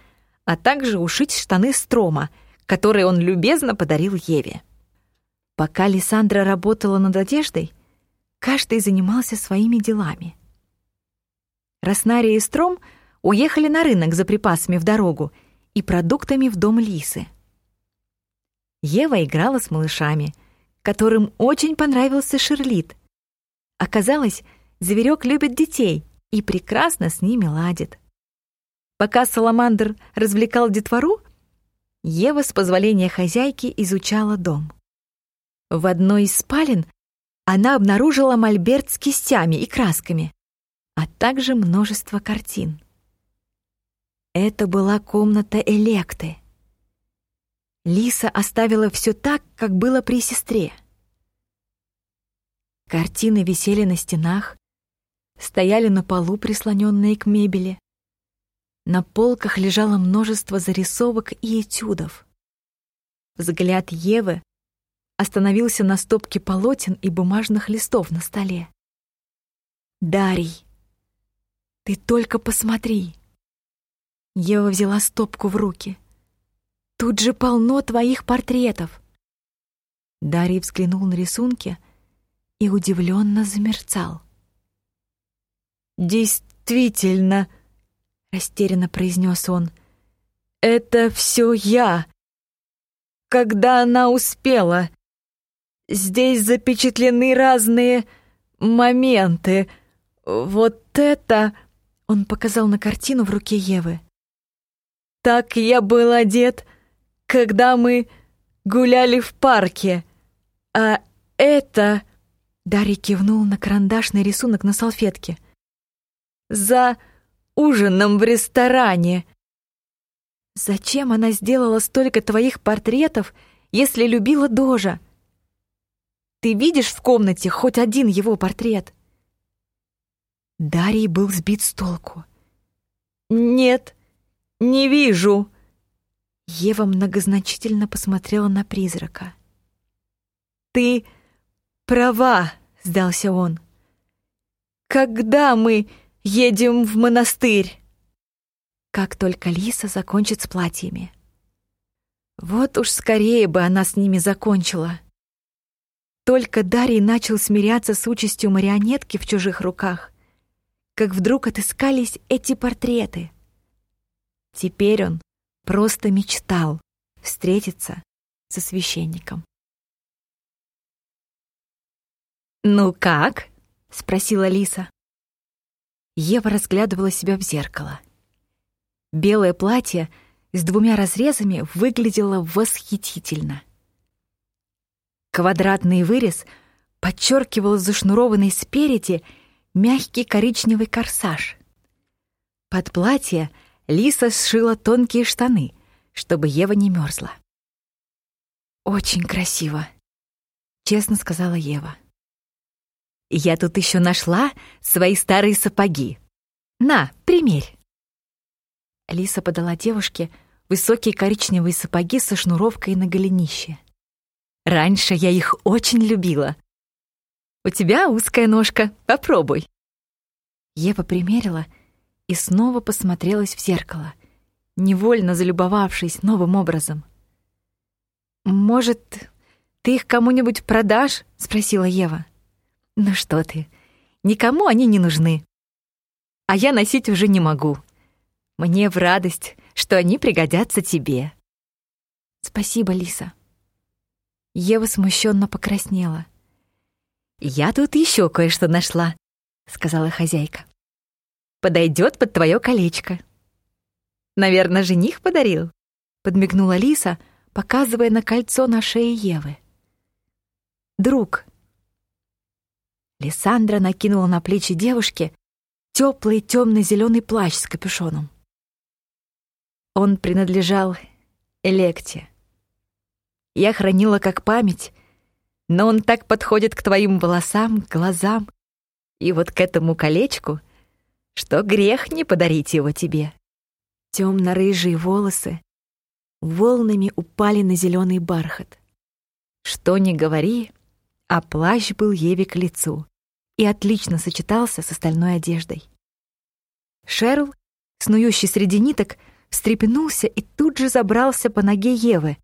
а также ушить штаны Строма, которые он любезно подарил Еве. Пока Лиссандра работала над одеждой, каждый занимался своими делами. Роснария и Стром уехали на рынок за припасами в дорогу и продуктами в дом Лисы. Ева играла с малышами — которым очень понравился Шерлит. Оказалось, зверек любит детей и прекрасно с ними ладит. Пока Саламандр развлекал детвору, Ева с позволения хозяйки изучала дом. В одной из спален она обнаружила мольберт с кистями и красками, а также множество картин. Это была комната Электы. Лиса оставила все так, как было при сестре. Картины висели на стенах, стояли на полу, прислоненные к мебели. На полках лежало множество зарисовок и этюдов. Взгляд Евы остановился на стопке полотен и бумажных листов на столе. «Дарий, ты только посмотри!» Ева взяла стопку в руки. «Тут же полно твоих портретов!» Дарий взглянул на рисунки и удивленно замерцал. «Действительно!» — растерянно произнес он. «Это все я! Когда она успела? Здесь запечатлены разные моменты. Вот это...» Он показал на картину в руке Евы. «Так я был одет, когда мы гуляли в парке. А это...» Дарья кивнул на карандашный рисунок на салфетке. «За ужином в ресторане». «Зачем она сделала столько твоих портретов, если любила Дожа? Ты видишь в комнате хоть один его портрет?» Дарий был сбит с толку. «Нет, не вижу». Ева многозначительно посмотрела на призрака. «Ты права», — сдался он. «Когда мы едем в монастырь?» Как только Лиса закончит с платьями. Вот уж скорее бы она с ними закончила. Только Дарий начал смиряться с участью марионетки в чужих руках, как вдруг отыскались эти портреты. Теперь он просто мечтал встретиться со священником. «Ну как?» — спросила Лиса. Ева разглядывала себя в зеркало. Белое платье с двумя разрезами выглядело восхитительно. Квадратный вырез подчеркивал зашнурованный спереди мягкий коричневый корсаж. Под платье Лиса сшила тонкие штаны, чтобы Ева не мерзла. «Очень красиво», — честно сказала Ева. «Я тут еще нашла свои старые сапоги. На, примерь». Лиса подала девушке высокие коричневые сапоги со шнуровкой на голенище. Раньше я их очень любила. У тебя узкая ножка, попробуй. Ева примерила и снова посмотрелась в зеркало, невольно залюбовавшись новым образом. «Может, ты их кому-нибудь продашь?» — спросила Ева. «Ну что ты, никому они не нужны. А я носить уже не могу. Мне в радость, что они пригодятся тебе». «Спасибо, Лиса», Ева смущенно покраснела. «Я тут еще кое-что нашла», — сказала хозяйка. «Подойдет под твое колечко». «Наверное, жених подарил», — подмигнула Лиса, показывая на кольцо на шее Евы. «Друг». Лиссандра накинула на плечи девушки теплый темно-зеленый плащ с капюшоном. Он принадлежал Электе. Я хранила как память, но он так подходит к твоим волосам, глазам и вот к этому колечку, что грех не подарить его тебе. Темно-рыжие волосы волнами упали на зеленый бархат. Что ни говори, а плащ был Еве к лицу и отлично сочетался с остальной одеждой. Шерл, снующий среди ниток, встрепенулся и тут же забрался по ноге Евы,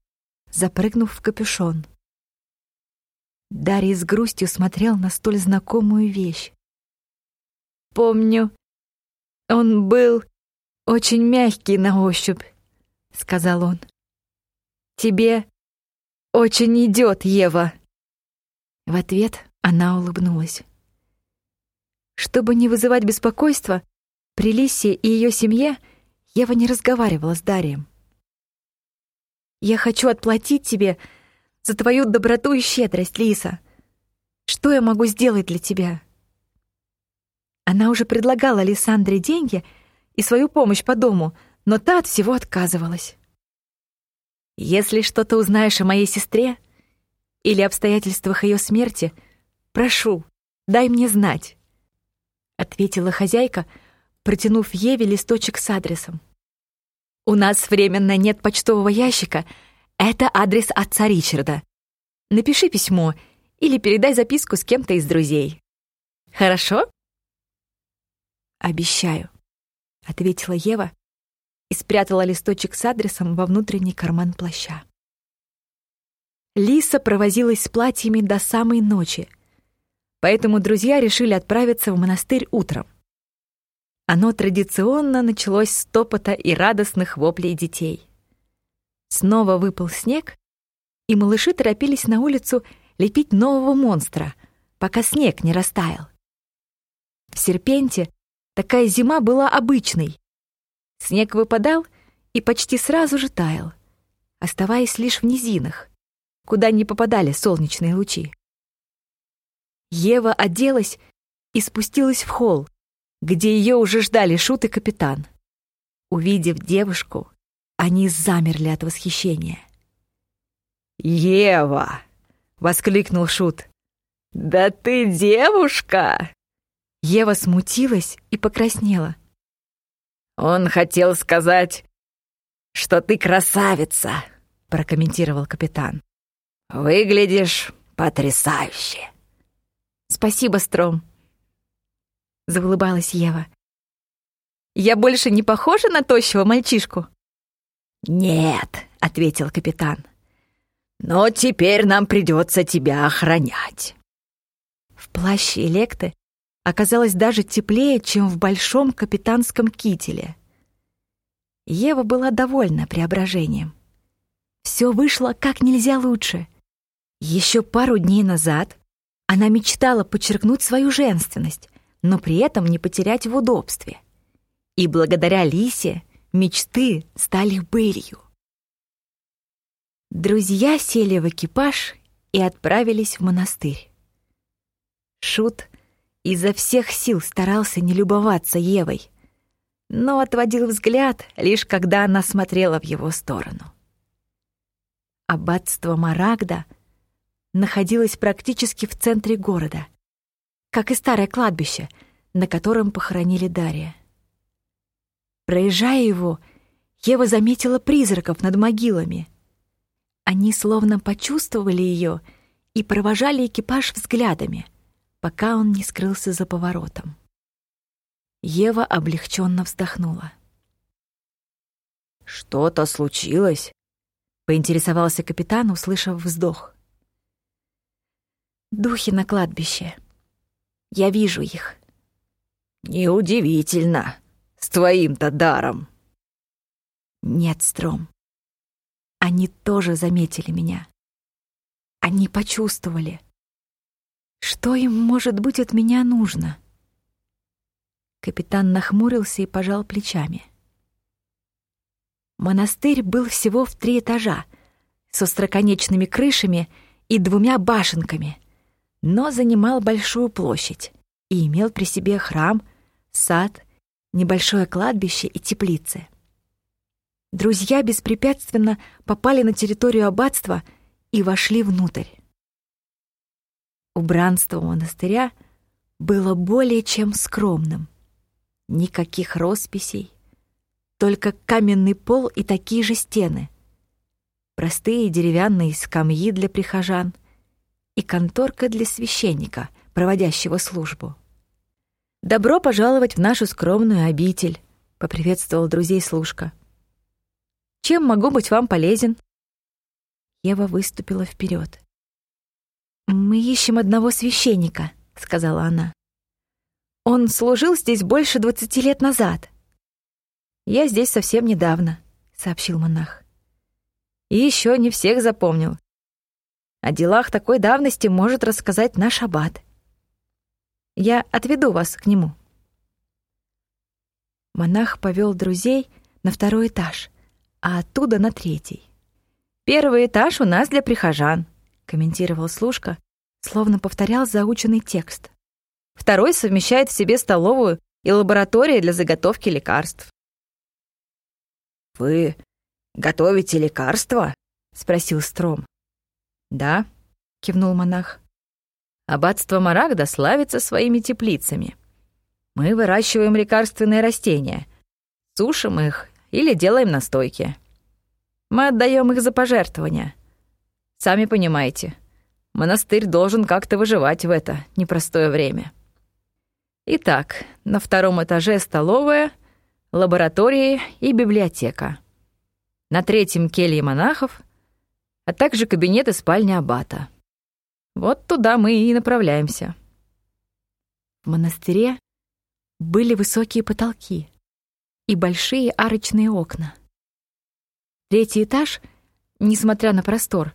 запрыгнув в капюшон. Дарий с грустью смотрел на столь знакомую вещь. «Помню, он был очень мягкий на ощупь», — сказал он. «Тебе очень идет, Ева». В ответ она улыбнулась. Чтобы не вызывать беспокойства, при Лисе и ее семье Ева не разговаривала с Дарием. Я хочу отплатить тебе за твою доброту и щедрость, Лиса. Что я могу сделать для тебя?» Она уже предлагала Лиссандре деньги и свою помощь по дому, но та от всего отказывалась. «Если что-то узнаешь о моей сестре или обстоятельствах ее смерти, прошу, дай мне знать», — ответила хозяйка, протянув Еве листочек с адресом. «У нас временно нет почтового ящика. Это адрес отца Ричарда. Напиши письмо или передай записку с кем-то из друзей. Хорошо?» «Обещаю», — ответила Ева и спрятала листочек с адресом во внутренний карман плаща. Лиса провозилась с платьями до самой ночи, поэтому друзья решили отправиться в монастырь утром. Оно традиционно началось с топота и радостных воплей детей. Снова выпал снег, и малыши торопились на улицу лепить нового монстра, пока снег не растаял. В Серпенте такая зима была обычной. Снег выпадал и почти сразу же таял, оставаясь лишь в низинах, куда не попадали солнечные лучи. Ева оделась и спустилась в холл, где ее уже ждали Шут и капитан. Увидев девушку, они замерли от восхищения. «Ева!» — воскликнул Шут. «Да ты девушка!» Ева смутилась и покраснела. «Он хотел сказать, что ты красавица», — прокомментировал капитан. «Выглядишь потрясающе». «Спасибо, Стром», — заулыбалась Ева. «Я больше не похожа на тощего мальчишку?» «Нет», — ответил капитан. «Но теперь нам придется тебя охранять». В плаще Электы оказалось даже теплее, чем в большом капитанском кителе. Ева была довольна преображением. Все вышло как нельзя лучше. Еще пару дней назад она мечтала подчеркнуть свою женственность, но при этом не потерять в удобстве. И благодаря Лисе мечты стали былью. Друзья сели в экипаж и отправились в монастырь. Шут изо всех сил старался не любоваться Евой, но отводил взгляд, лишь когда она смотрела в его сторону. Аббатство Марагда находилось практически в центре города, как и старое кладбище, на котором похоронили Дария. Проезжая его, Ева заметила призраков над могилами. Они словно почувствовали ее и провожали экипаж взглядами, пока он не скрылся за поворотом. Ева облегченно вздохнула. «Что-то случилось?» — поинтересовался капитан, услышав вздох. «Духи на кладбище. Я вижу их». «Неудивительно», с твоим-то даром. Нет, Стром. Они тоже заметили меня. Они почувствовали. Что им, может быть, от меня нужно? Капитан нахмурился и пожал плечами. Монастырь был всего в три этажа, с остроконечными крышами и двумя башенками, но занимал большую площадь и имел при себе храм, сад небольшое кладбище и теплицы. Друзья беспрепятственно попали на территорию аббатства и вошли внутрь. Убранство монастыря было более чем скромным. Никаких росписей, только каменный пол и такие же стены. Простые деревянные скамьи для прихожан и конторка для священника, проводящего службу. «Добро пожаловать в нашу скромную обитель», — поприветствовал друзей служка. «Чем могу быть вам полезен?» Ева выступила вперед. «Мы ищем одного священника», — сказала она. «Он служил здесь больше двадцати лет назад». «Я здесь совсем недавно», — сообщил монах. «И еще не всех запомнил. О делах такой давности может рассказать наш аббат». Я отведу вас к нему». Монах повел друзей на второй этаж, а оттуда на третий. «Первый этаж у нас для прихожан», — комментировал служка, словно повторял заученный текст. «Второй совмещает в себе столовую и лабораторию для заготовки лекарств. Вы готовите лекарства? спросил Стром. Да, кивнул монах. Аббатство Марагда славится своими теплицами. Мы выращиваем лекарственные растения, сушим их или делаем настойки. Мы отдаем их за пожертвования. Сами понимаете, монастырь должен как-то выживать в это непростое время. Итак, на втором этаже столовая, лаборатория и библиотека. На третьем келье монахов, а также кабинет и спальня аббата. Вот туда мы и направляемся. В монастыре были высокие потолки и большие арочные окна. Третий этаж, несмотря на простор,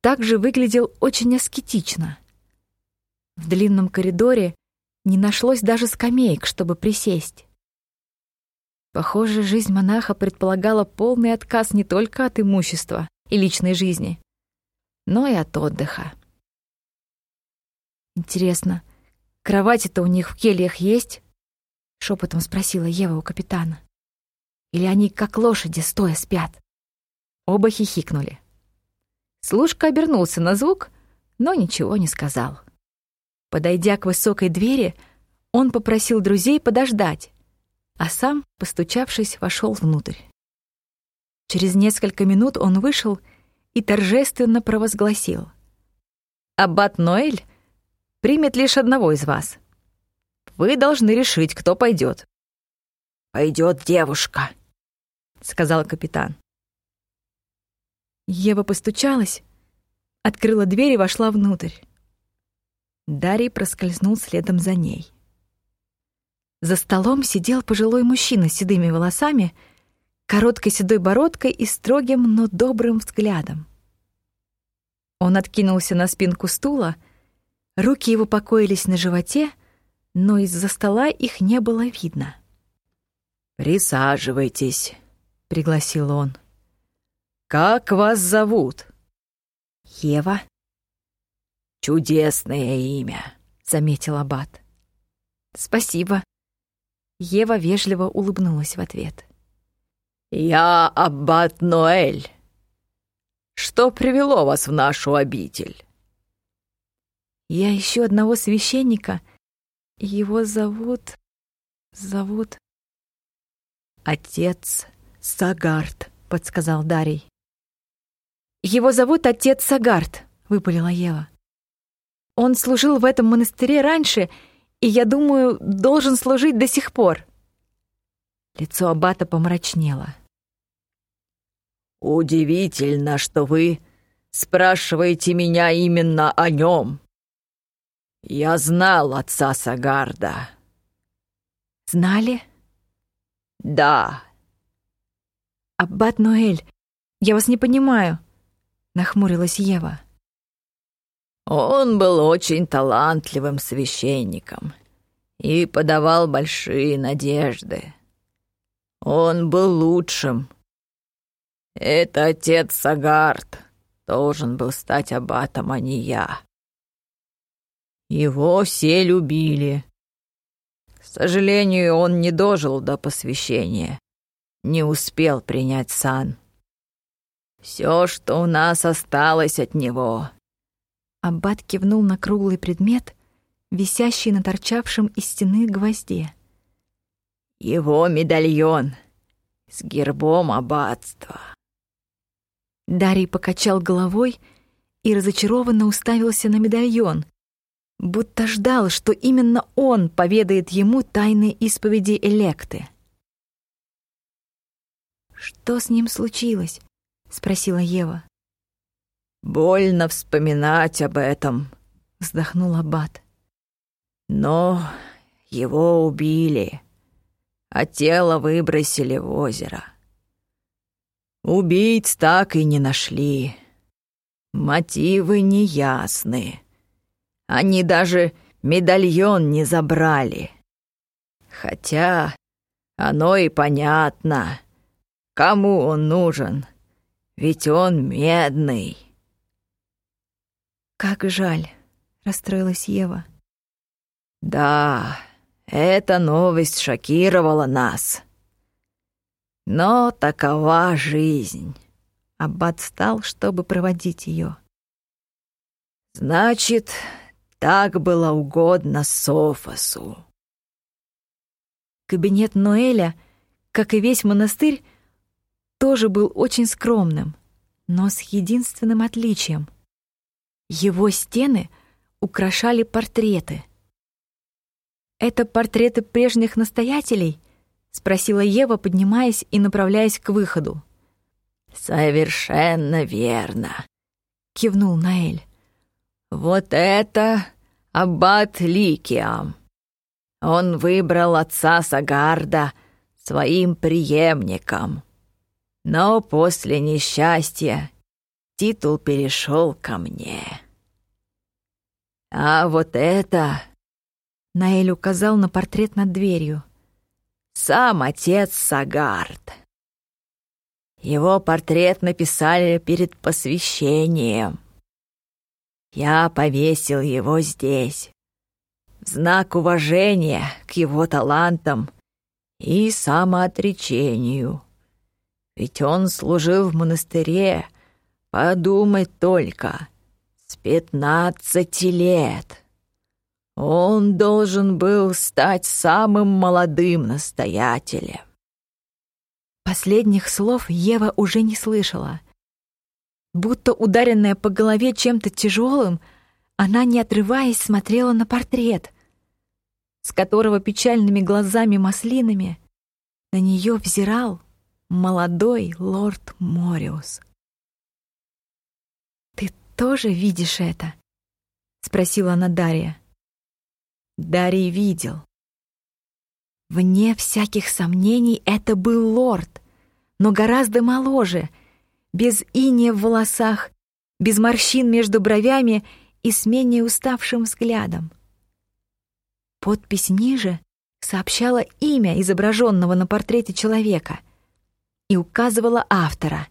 также выглядел очень аскетично. В длинном коридоре не нашлось даже скамеек, чтобы присесть. Похоже, жизнь монаха предполагала полный отказ не только от имущества и личной жизни, но и от отдыха. Интересно, кровати-то у них в кельях есть? Шепотом спросила Ева у капитана. Или они как лошади стоя спят? Оба хихикнули. Служка обернулся на звук, но ничего не сказал. Подойдя к высокой двери, он попросил друзей подождать, а сам, постучавшись, вошел внутрь. Через несколько минут он вышел и торжественно провозгласил. «Аббат Ноэль примет лишь одного из вас. Вы должны решить, кто пойдет. Пойдет девушка, сказал капитан. Ева постучалась, открыла дверь и вошла внутрь. Дарий проскользнул следом за ней. За столом сидел пожилой мужчина с седыми волосами, короткой седой бородкой и строгим, но добрым взглядом. Он откинулся на спинку стула, руки его покоились на животе, но из-за стола их не было видно. «Присаживайтесь», — пригласил он. «Как вас зовут?» «Ева». «Чудесное имя», — заметил Аббат. «Спасибо». Ева вежливо улыбнулась в ответ. «Я Аббат Ноэль. Что привело вас в нашу обитель?» «Я ищу одного священника. Его зовут... зовут...» «Отец Сагард», — подсказал Дарий. «Его зовут отец Сагард», — выпалила Ева. «Он служил в этом монастыре раньше, и, я думаю, должен служить до сих пор». Лицо аббата помрачнело. «Удивительно, что вы спрашиваете меня именно о нем. Я знал отца Сагарда». «Знали?» «Да». «Аббат Ноэль, я вас не понимаю», — нахмурилась Ева. Он был очень талантливым священником и подавал большие надежды. Он был лучшим. Это отец Сагард должен был стать аббатом, а не я. Его все любили, сожалению, он не дожил до посвящения, не успел принять сан. Все, что у нас осталось от него. Аббат кивнул на круглый предмет, висящий на торчавшем из стены гвозде. Его медальон с гербом аббатства. Дарий покачал головой и разочарованно уставился на медальон, будто ждал, что именно он поведает ему тайны исповеди Электы. «Что с ним случилось?» — спросила Ева. «Больно вспоминать об этом», — вздохнул Аббат. «Но его убили, а тело выбросили в озеро. Убийц так и не нашли. Мотивы неясны. Они даже медальон не забрали. Хотя оно и понятно, кому он нужен, ведь он медный. «Как жаль», — расстроилась Ева. «Да, эта новость шокировала нас. Но такова жизнь. Аббат встал, чтобы проводить ее. Значит, так было угодно Софосу. Кабинет Ноэля, как и весь монастырь, тоже был очень скромным, но с единственным отличием. Его стены украшали портреты. «Это портреты прежних настоятелей?» — спросила Ева, поднимаясь и направляясь к выходу. «Совершенно верно», — кивнул Наэль. «Вот это аббат Ликиам. Он выбрал отца Сагарда своим преемником. Но после несчастья титул перешел ко мне. А вот это...» Наэль указал на портрет над дверью. «Сам отец Сагард». Его портрет написали перед посвящением. Я повесил его здесь, в знак уважения к его талантам и самоотречению. Ведь он служил в монастыре, подумать только, с пятнадцати лет. Он должен был стать самым молодым настоятелем. Последних слов Ева уже не слышала. Будто ударенная по голове чем-то тяжелым, она, не отрываясь, смотрела на портрет, с которого печальными глазами-маслинами на нее взирал молодой лорд Мориус. «Ты тоже видишь это?» — спросила она Дарья. Дарий видел. Вне всяких сомнений, это был лорд, но гораздо моложе, без иния в волосах, без морщин между бровями и с менее уставшим взглядом. Подпись ниже сообщала имя изображенного на портрете человека и указывала автора,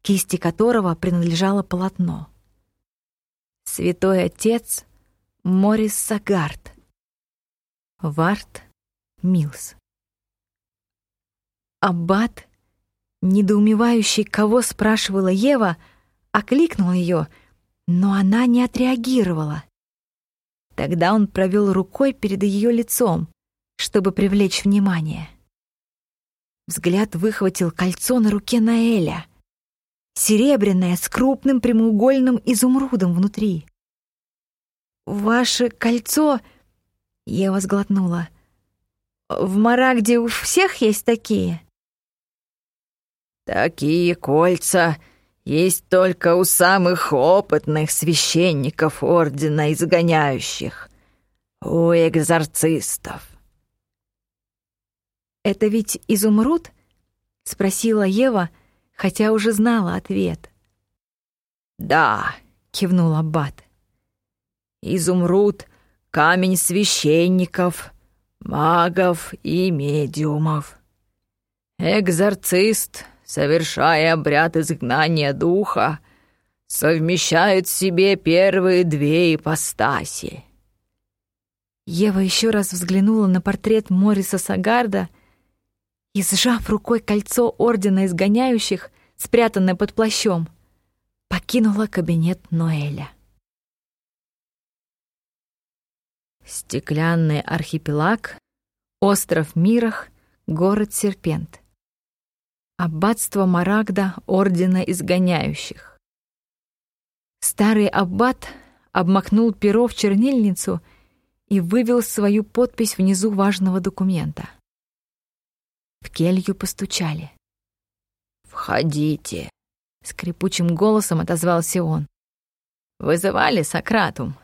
кисти которого принадлежало полотно. Святой Отец Морис Сагард. Варт Милс. Аббат, недоумевающий, кого спрашивала Ева, окликнул ее, но она не отреагировала. Тогда он провел рукой перед ее лицом, чтобы привлечь внимание. Взгляд выхватил кольцо на руке Наэля, серебряное с крупным прямоугольным изумрудом внутри. «Ваше кольцо...» — Ева сглотнула — в Марагде у всех есть такие?» «Такие кольца есть только у самых опытных священников Ордена Изгоняющих, у экзорцистов». «Это ведь изумруд?» — спросила Ева, хотя уже знала ответ. «Да», — кивнул Аббат. «Изумруд — камень священников, магов и медиумов. Экзорцист, совершая обряд изгнания духа, совмещает в себе первые две ипостаси. Ева еще раз взглянула на портрет Мориса Сагарда и, сжав рукой кольцо Ордена Изгоняющих, спрятанное под плащом, покинула кабинет Ноэля. Стеклянный архипелаг, остров Мирах, город Серпент. Аббатство Марагда Ордена Изгоняющих. Старый аббат обмакнул перо в чернильницу и вывел свою подпись внизу важного документа. В келью постучали. «Входите», — скрипучим голосом отозвался он. «Вызывали Сократум?»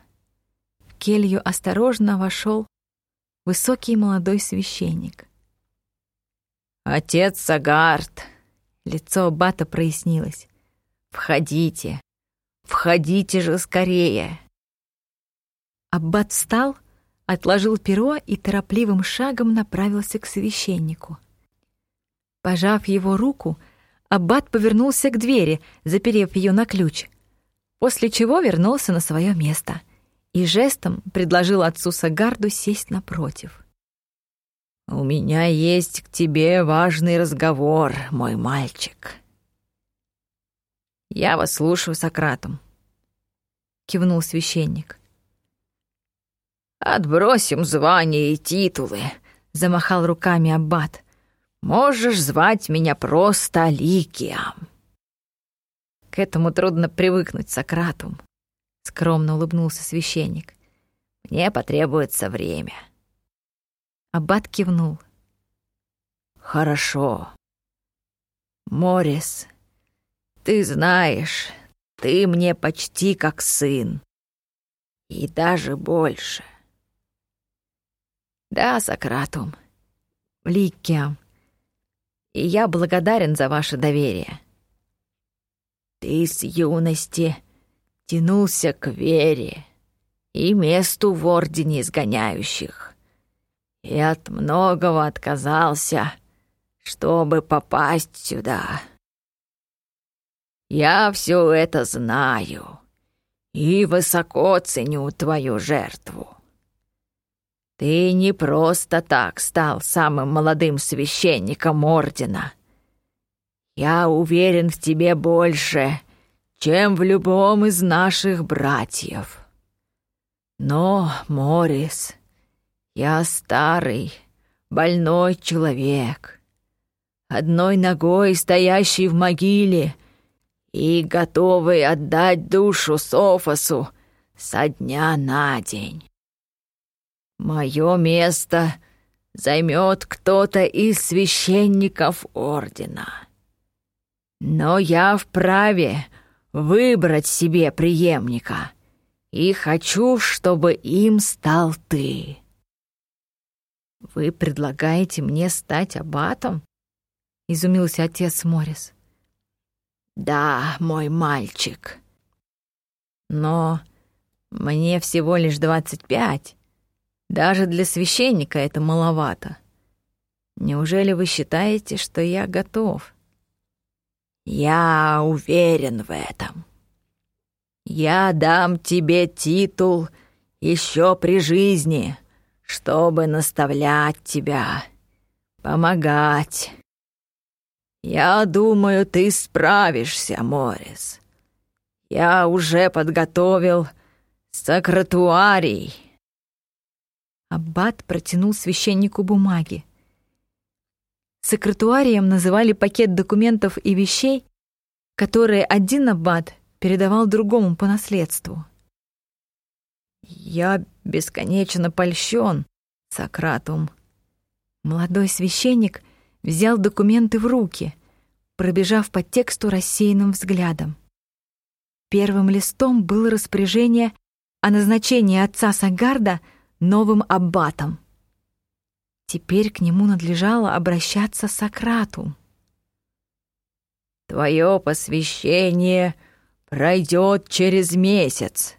келью осторожно вошел высокий молодой священник. «Отец Сагард!» Лицо Бата прояснилось. «Входите! Входите же скорее!» Аббат встал, отложил перо и торопливым шагом направился к священнику. Пожав его руку, Аббат повернулся к двери, заперев ее на ключ, после чего вернулся на свое место — и жестом предложил отцу Сагарду сесть напротив. «У меня есть к тебе важный разговор, мой мальчик». «Я вас слушаю, Сократом», — кивнул священник. «Отбросим звания и титулы», — замахал руками аббат. «Можешь звать меня просто Ликиам». «К этому трудно привыкнуть, Сократум», — скромно улыбнулся священник. «Мне потребуется время». Аббат кивнул. «Хорошо. Морис, ты знаешь, ты мне почти как сын. И даже больше». Да, Сократум. Ликкиам. И я благодарен за ваше доверие. Ты с юности тянулся к вере и месту в Ордене изгоняющих. И от многого отказался, чтобы попасть сюда. Я все это знаю и высоко ценю твою жертву. Ты не просто так стал самым молодым священником Ордена. Я уверен в тебе больше, чем в любом из наших братьев. Но, Морис, я старый, больной человек, одной ногой стоящий в могиле и готовый отдать душу Софосу со дня на день. Мое место займет кто-то из священников ордена. Но я вправе выбрать себе преемника, и хочу, чтобы им стал ты. Вы предлагаете мне стать аббатом? Изумился отец Морис. Да, мой мальчик. Но мне всего лишь двадцать пять. Даже для священника это маловато. Неужели вы считаете, что я готов? Я уверен в этом. Я дам тебе титул еще при жизни, чтобы наставлять тебя, помогать. Я думаю, ты справишься, Морис. Я уже подготовил сакратуарий Аббат протянул священнику бумаги. Секретуарием называли пакет документов и вещей, которые один аббат передавал другому по наследству. «Я бесконечно польщен, Сократум». Молодой священник взял документы в руки, пробежав по тексту рассеянным взглядом. Первым листом было распоряжение о назначении отца Сагарда — новым аббатом. Теперь к нему надлежало обращаться Сократу. «Твое посвящение пройдет через месяц.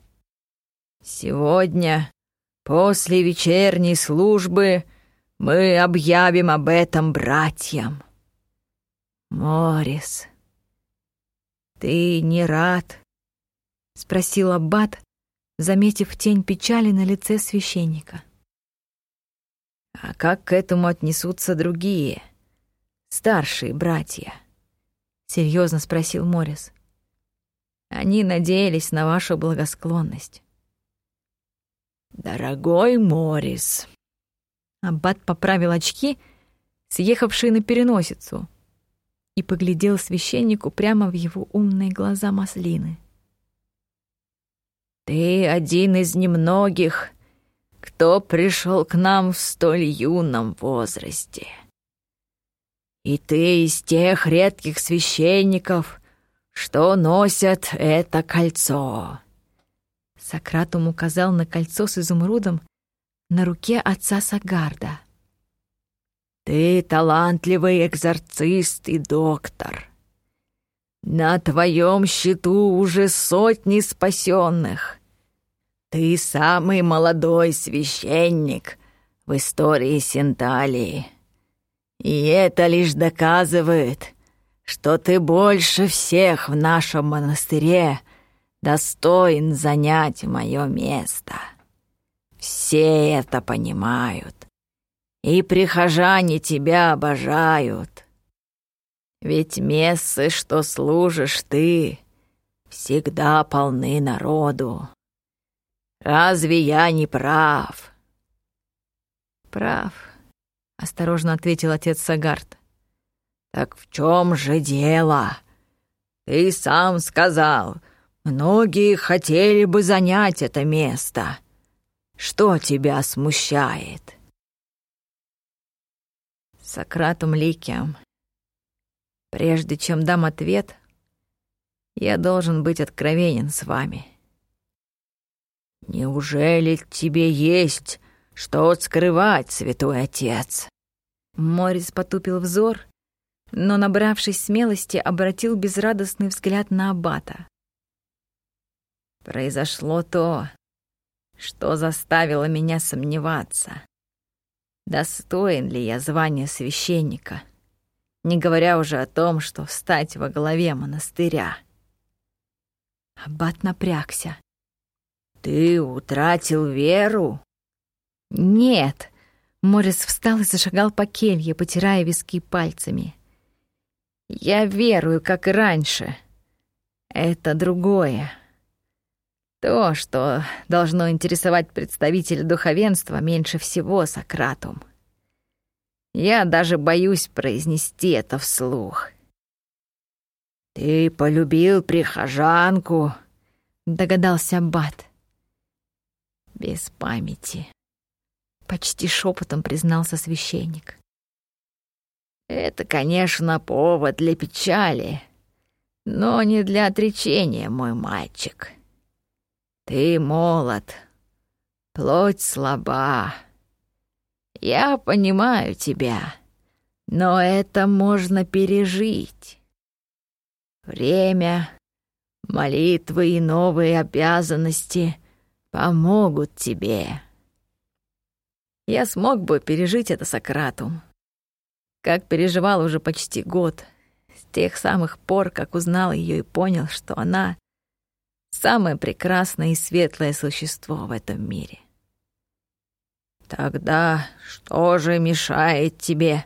Сегодня, после вечерней службы, мы объявим об этом братьям. Морис, ты не рад?» — спросил Аббат, заметив тень печали на лице священника. «А как к этому отнесутся другие, старшие братья?» — серьезно спросил Морис. «Они надеялись на вашу благосклонность». «Дорогой Морис!» Аббат поправил очки, съехавшие на переносицу, и поглядел священнику прямо в его умные глаза маслины. Ты один из немногих, кто пришел к нам в столь юном возрасте. И ты из тех редких священников, что носят это кольцо. Сократум указал на кольцо с изумрудом на руке отца Сагарда. Ты талантливый экзорцист и доктор. На твоем счету уже сотни спасенных. Ты самый молодой священник в истории Сенталии. И это лишь доказывает, что ты больше всех в нашем монастыре достоин занять мое место. Все это понимают и прихожане тебя обожают. Ведь мессы, что служишь ты, всегда полны народу. Разве я не прав?» «Прав», — осторожно ответил отец Сагард. «Так в чем же дело? Ты сам сказал, многие хотели бы занять это место. Что тебя смущает?» Сократум Ликиам. Прежде чем дам ответ, я должен быть откровенен с вами. Неужели тебе есть что скрывать, святой отец? Морис потупил взор, но, набравшись смелости, обратил безрадостный взгляд на аббата. Произошло то, что заставило меня сомневаться достоин ли я звания священника, не говоря уже о том, что встать во главе монастыря. Аббат напрягся. «Ты утратил веру?» «Нет», — Морис встал и зашагал по келье, потирая виски пальцами. «Я верую, как и раньше. Это другое. То, что должно интересовать представителя духовенства меньше всего Сократум. Я даже боюсь произнести это вслух. «Ты полюбил прихожанку», — догадался Аббат. «Без памяти», — почти шепотом признался священник. «Это, конечно, повод для печали, но не для отречения, мой мальчик». Ты молод, плоть слаба. Я понимаю тебя, но это можно пережить. Время, молитвы и новые обязанности помогут тебе. Я смог бы пережить это Сократум, как переживал уже почти год, с тех самых пор, как узнал ее и понял, что она самое прекрасное и светлое существо в этом мире. Тогда что же мешает тебе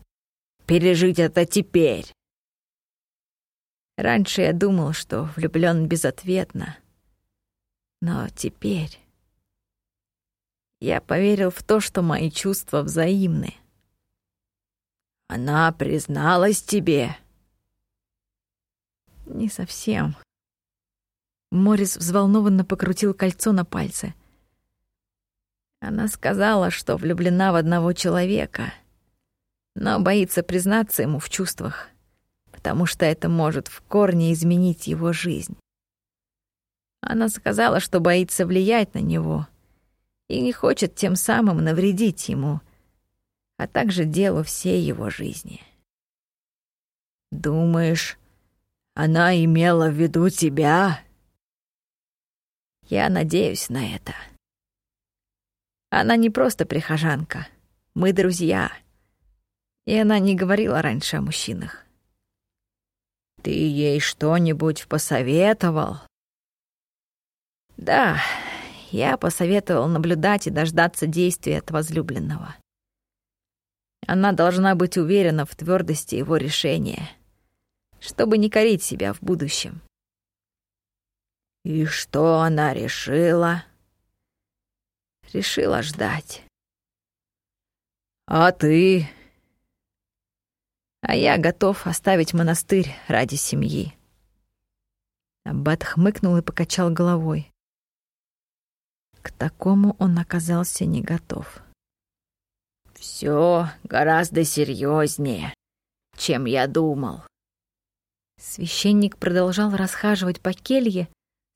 пережить это теперь? Раньше я думал, что влюблён безответно, но теперь я поверил в то, что мои чувства взаимны. Она призналась тебе? Не совсем. Морис взволнованно покрутил кольцо на пальце. Она сказала, что влюблена в одного человека, но боится признаться ему в чувствах, потому что это может в корне изменить его жизнь. Она сказала, что боится влиять на него и не хочет тем самым навредить ему, а также делу всей его жизни. «Думаешь, она имела в виду тебя?» Я надеюсь на это. Она не просто прихожанка. Мы друзья. И она не говорила раньше о мужчинах. Ты ей что-нибудь посоветовал? Да, я посоветовал наблюдать и дождаться действия от возлюбленного. Она должна быть уверена в твердости его решения, чтобы не корить себя в будущем. И что она решила? Решила ждать. А ты? А я готов оставить монастырь ради семьи. Аббат хмыкнул и покачал головой. К такому он оказался не готов. Все гораздо серьезнее, чем я думал. Священник продолжал расхаживать по келье,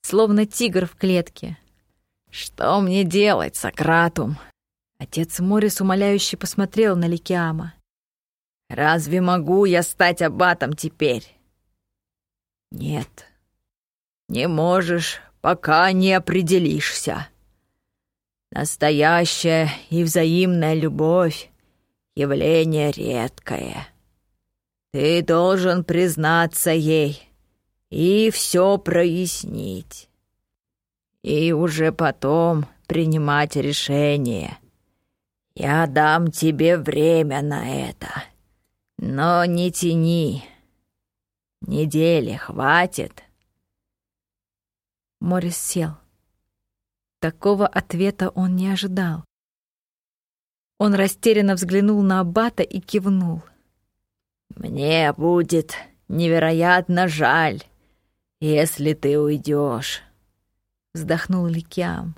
словно тигр в клетке. «Что мне делать, Сократум?» Отец Морис умоляюще посмотрел на Ликиама. «Разве могу я стать аббатом теперь?» «Нет, не можешь, пока не определишься. Настоящая и взаимная любовь — явление редкое. Ты должен признаться ей, и все прояснить. И уже потом принимать решение. «Я дам тебе время на это, но не тяни. Недели хватит». Морис сел. Такого ответа он не ожидал. Он растерянно взглянул на Аббата и кивнул. «Мне будет невероятно жаль, если ты уйдешь», — вздохнул Ликиам.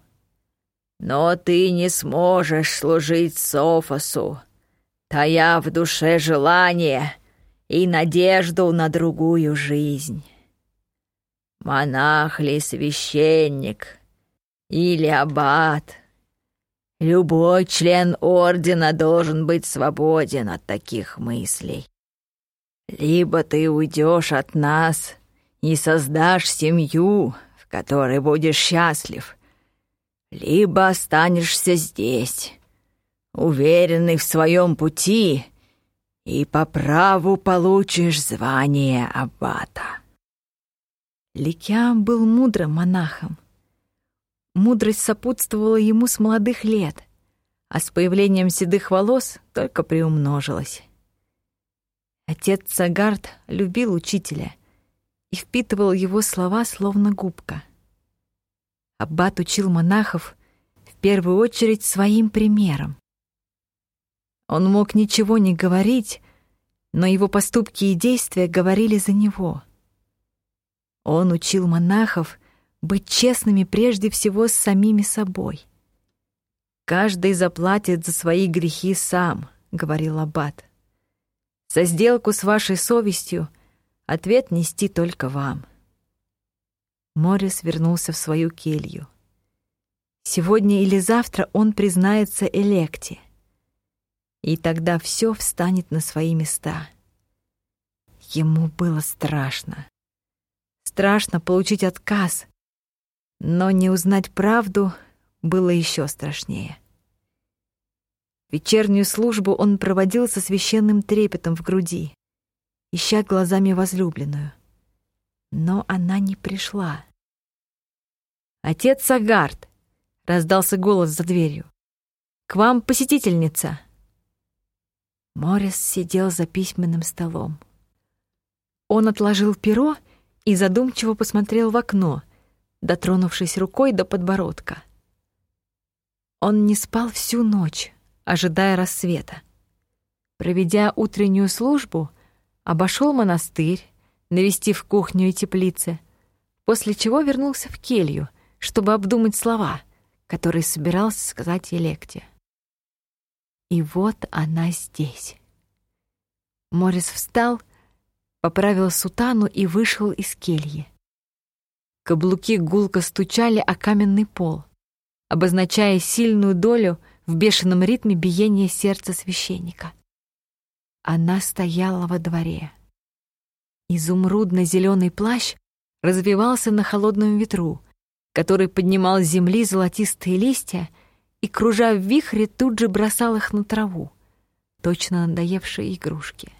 «Но ты не сможешь служить Софосу, тая в душе желание и надежду на другую жизнь. Монах ли священник или аббат, любой член ордена должен быть свободен от таких мыслей. Либо ты уйдешь от нас и создашь семью, в которой будешь счастлив, либо останешься здесь, уверенный в своем пути, и по праву получишь звание аббата. Ликиам был мудрым монахом. Мудрость сопутствовала ему с молодых лет, а с появлением седых волос только приумножилась. Отец Сагард любил учителя и впитывал его слова словно губка. Аббат учил монахов в первую очередь своим примером. Он мог ничего не говорить, но его поступки и действия говорили за него. Он учил монахов быть честными прежде всего с самими собой. «Каждый заплатит за свои грехи сам», — говорил Аббат. За сделку с вашей совестью ответ нести только вам. Морис вернулся в свою келью. Сегодня или завтра он признается Электе. И тогда все встанет на свои места. Ему было страшно. Страшно получить отказ, но не узнать правду было еще страшнее. Вечернюю службу он проводил со священным трепетом в груди, ища глазами возлюбленную. Но она не пришла. «Отец Сагард!» — раздался голос за дверью. «К вам посетительница!» Морис сидел за письменным столом. Он отложил перо и задумчиво посмотрел в окно, дотронувшись рукой до подбородка. Он не спал всю ночь ожидая рассвета. Проведя утреннюю службу, обошел монастырь, навестив кухню и теплицы, после чего вернулся в келью, чтобы обдумать слова, которые собирался сказать Електе. И вот она здесь. Морис встал, поправил сутану и вышел из кельи. Каблуки гулко стучали о каменный пол, обозначая сильную долю в бешеном ритме биения сердца священника. Она стояла во дворе. Изумрудно-зеленый плащ развивался на холодном ветру, который поднимал с земли золотистые листья и, кружа в вихре, тут же бросал их на траву, точно надоевшие игрушки.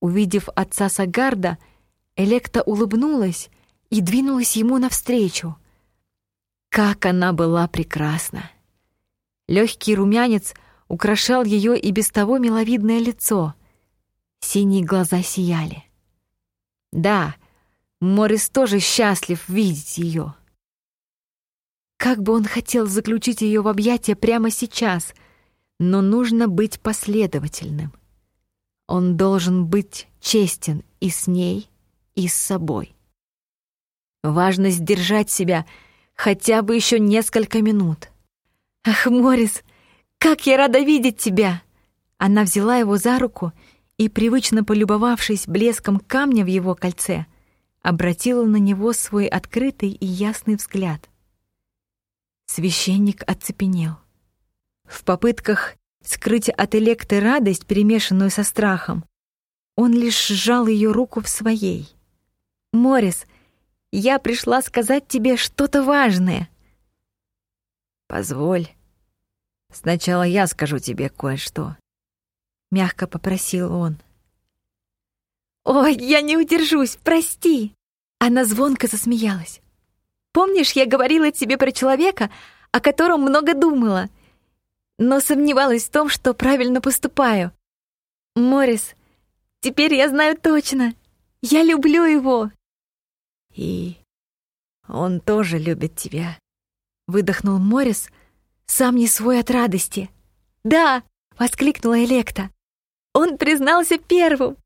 Увидев отца Сагарда, Электа улыбнулась и двинулась ему навстречу. Как она была прекрасна! Легкий румянец украшал ее и без того миловидное лицо. Синие глаза сияли. Да, Морис тоже счастлив видеть ее. Как бы он хотел заключить ее в объятия прямо сейчас, но нужно быть последовательным. Он должен быть честен и с ней, и с собой. Важно сдержать себя хотя бы еще несколько минут — «Ах, Морис, как я рада видеть тебя!» Она взяла его за руку и, привычно полюбовавшись блеском камня в его кольце, обратила на него свой открытый и ясный взгляд. Священник оцепенел. В попытках скрыть от Электы радость, перемешанную со страхом, он лишь сжал ее руку в своей. «Морис, я пришла сказать тебе что-то важное». «Позволь», Сначала я скажу тебе кое-что. Мягко попросил он. «Ой, я не удержусь, прости!» Она звонко засмеялась. «Помнишь, я говорила тебе про человека, о котором много думала? но сомневалась в том, что правильно поступаю. Морис, теперь я знаю точно. Я люблю его. И он тоже любит тебя. Выдохнул Морис, сам не свой от радости. Да, воскликнула Электа. Он признался первым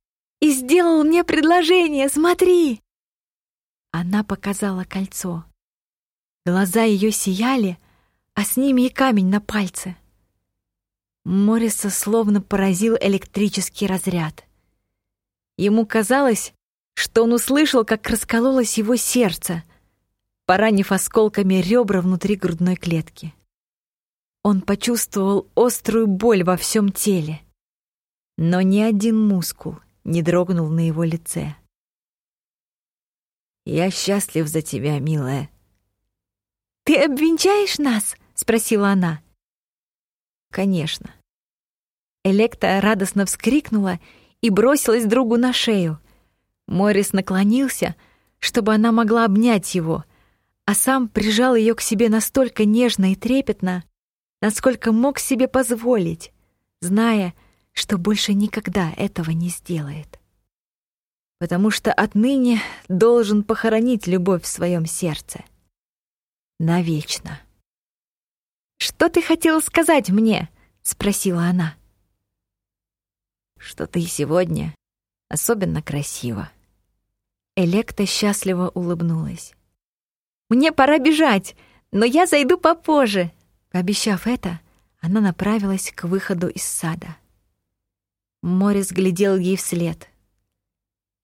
и сделал мне предложение, смотри. Она показала кольцо. Глаза ее сияли, а с ними и камень на пальце. Мориса словно поразил электрический разряд. Ему казалось, что он услышал, как раскололось его сердце, поранив осколками ребра внутри грудной клетки. Он почувствовал острую боль во всем теле, но ни один мускул не дрогнул на его лице. «Я счастлив за тебя, милая». «Ты обвенчаешь нас?» — спросила она. «Конечно». Электа радостно вскрикнула и бросилась другу на шею. Морис наклонился, чтобы она могла обнять его, а сам прижал ее к себе настолько нежно и трепетно, насколько мог себе позволить, зная, что больше никогда этого не сделает. Потому что отныне должен похоронить любовь в своем сердце. Навечно. «Что ты хотела сказать мне?» — спросила она. «Что ты сегодня особенно красива». Электа счастливо улыбнулась. «Мне пора бежать, но я зайду попозже», Пообещав это, она направилась к выходу из сада. Морис глядел ей вслед.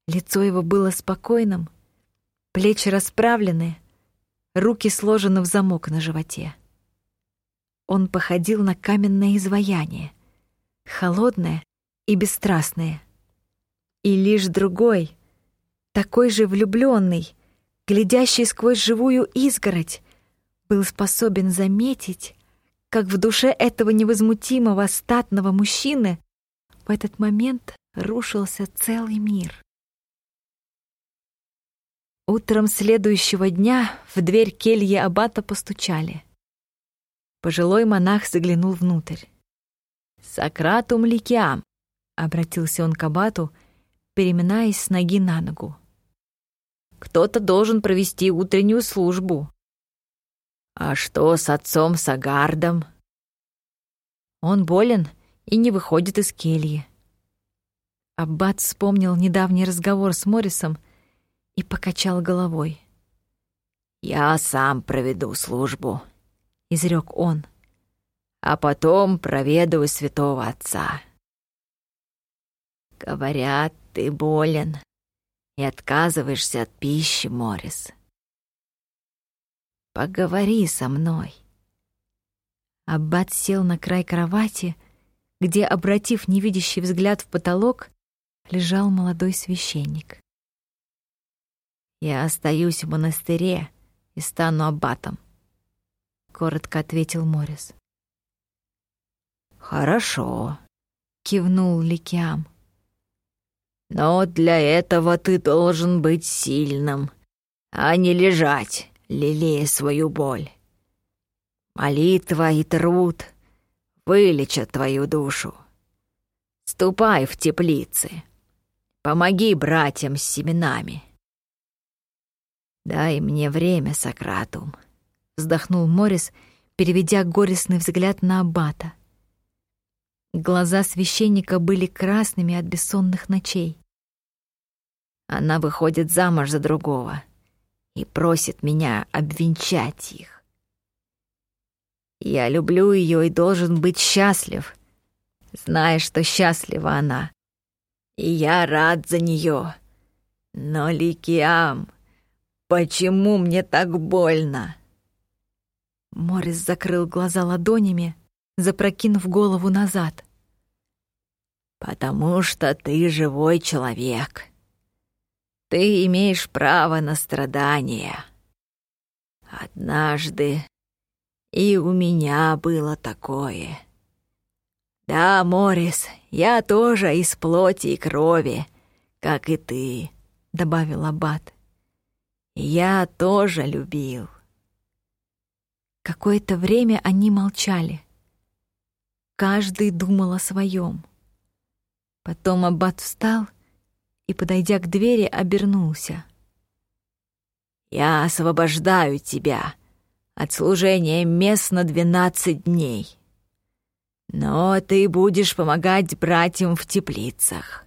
Лицо его было спокойным, плечи расправлены, руки сложены в замок на животе. Он походил на каменное изваяние, холодное и бесстрастное. И лишь другой, такой же влюбленный, глядящий сквозь живую изгородь, был способен заметить, как в душе этого невозмутимого статного мужчины в этот момент рушился целый мир. Утром следующего дня в дверь кельи аббата постучали. Пожилой монах заглянул внутрь. «Сократум ликиам», — обратился он к аббату, переминаясь с ноги на ногу. «Кто-то должен провести утреннюю службу. «А что с отцом Сагардом?» «Он болен и не выходит из кельи». Аббат вспомнил недавний разговор с Моррисом и покачал головой. «Я сам проведу службу», — изрек он. «А потом проведу святого отца». «Говорят, ты болен и отказываешься от пищи, Моррис. Поговори со мной. Аббат сел на край кровати, где, обратив невидящий взгляд в потолок, лежал молодой священник. «Я остаюсь в монастыре и стану аббатом», — коротко ответил Морис. «Хорошо», — кивнул Ликиам. «Но для этого ты должен быть сильным, а не лежать лелея свою боль. Молитва и труд вылечат твою душу. Ступай в теплицы, помоги братьям с семенами. Дай мне время, Сократум, вздохнул Морис, переведя горестный взгляд на аббата. Глаза священника были красными от бессонных ночей. Она выходит замуж за другого — и просит меня обвенчать их. Я люблю ее и должен быть счастлив, зная, что счастлива она. И я рад за нее. Но, Ликиам, почему мне так больно? Морис закрыл глаза ладонями, запрокинув голову назад. «Потому что ты живой человек», ты имеешь право на страдания. Однажды и у меня было такое. Да, Морис, я тоже из плоти и крови, как и ты, добавил аббат. Я тоже любил. Какое-то время они молчали. Каждый думал о своем. Потом аббат встал и, подойдя к двери, обернулся. «Я освобождаю тебя от служения мест на двенадцать дней. Но ты будешь помогать братьям в теплицах.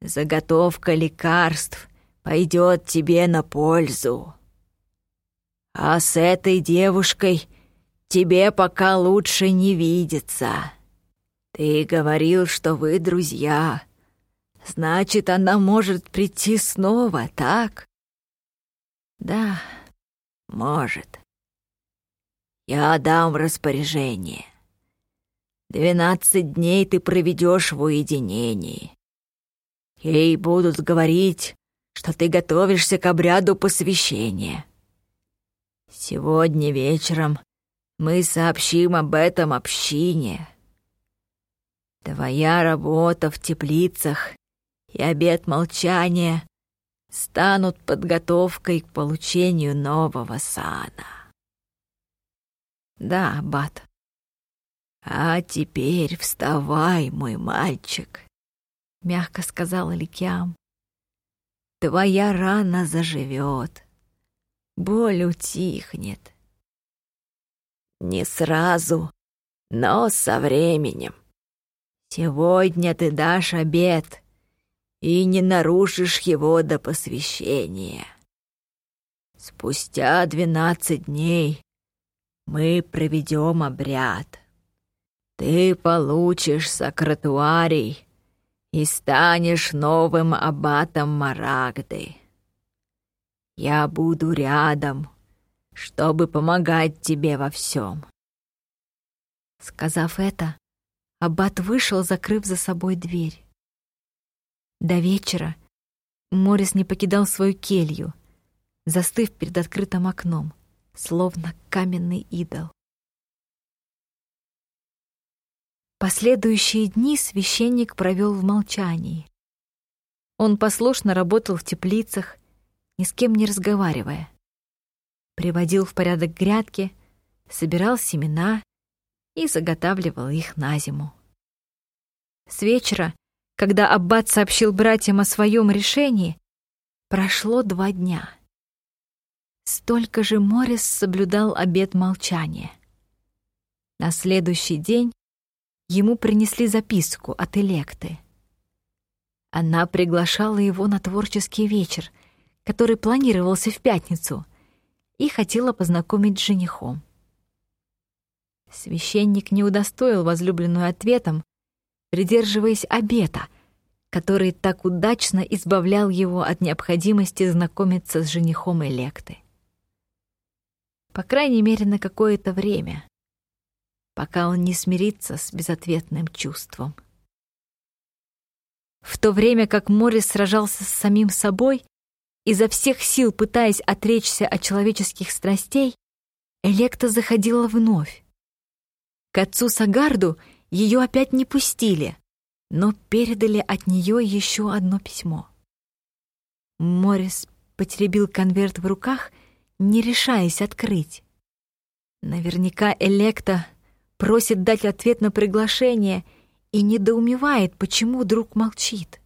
Заготовка лекарств пойдет тебе на пользу. А с этой девушкой тебе пока лучше не видеться. Ты говорил, что вы друзья. Значит, она может прийти снова, так? Да, может. Я дам распоряжение. Двенадцать дней ты проведешь в уединении. Ей будут говорить, что ты готовишься к обряду посвящения. Сегодня вечером мы сообщим об этом общине. Твоя работа в теплицах и обет молчания станут подготовкой к получению нового сана. Да, Бат. А теперь вставай, мой мальчик, мягко сказала Ликиам. Твоя рана заживет, боль утихнет. Не сразу, но со временем. Сегодня ты дашь обед и не нарушишь его до посвящения. Спустя двенадцать дней мы проведем обряд. Ты получишь сакратуарий и станешь новым аббатом Марагды. Я буду рядом, чтобы помогать тебе во всем. Сказав это, Аббат вышел, закрыв за собой дверь. До вечера Морис не покидал свою келью, застыв перед открытым окном, словно каменный идол. Последующие дни священник провел в молчании. Он послушно работал в теплицах, ни с кем не разговаривая. Приводил в порядок грядки, собирал семена и заготавливал их на зиму. С вечера, когда аббат сообщил братьям о своем решении, прошло два дня. Столько же Морис соблюдал обет молчания. На следующий день ему принесли записку от Электы. Она приглашала его на творческий вечер, который планировался в пятницу, и хотела познакомить с женихом. Священник не удостоил возлюбленную ответом, придерживаясь обета, который так удачно избавлял его от необходимости знакомиться с женихом Электы. По крайней мере, на какое-то время — пока он не смирится с безответным чувством. В то время как Морис сражался с самим собой, изо всех сил пытаясь отречься от человеческих страстей, Электа заходила вновь. К отцу Сагарду ее опять не пустили, но передали от нее еще одно письмо. Морис потеребил конверт в руках, не решаясь открыть. Наверняка Электа просит дать ответ на приглашение и недоумевает, почему друг молчит.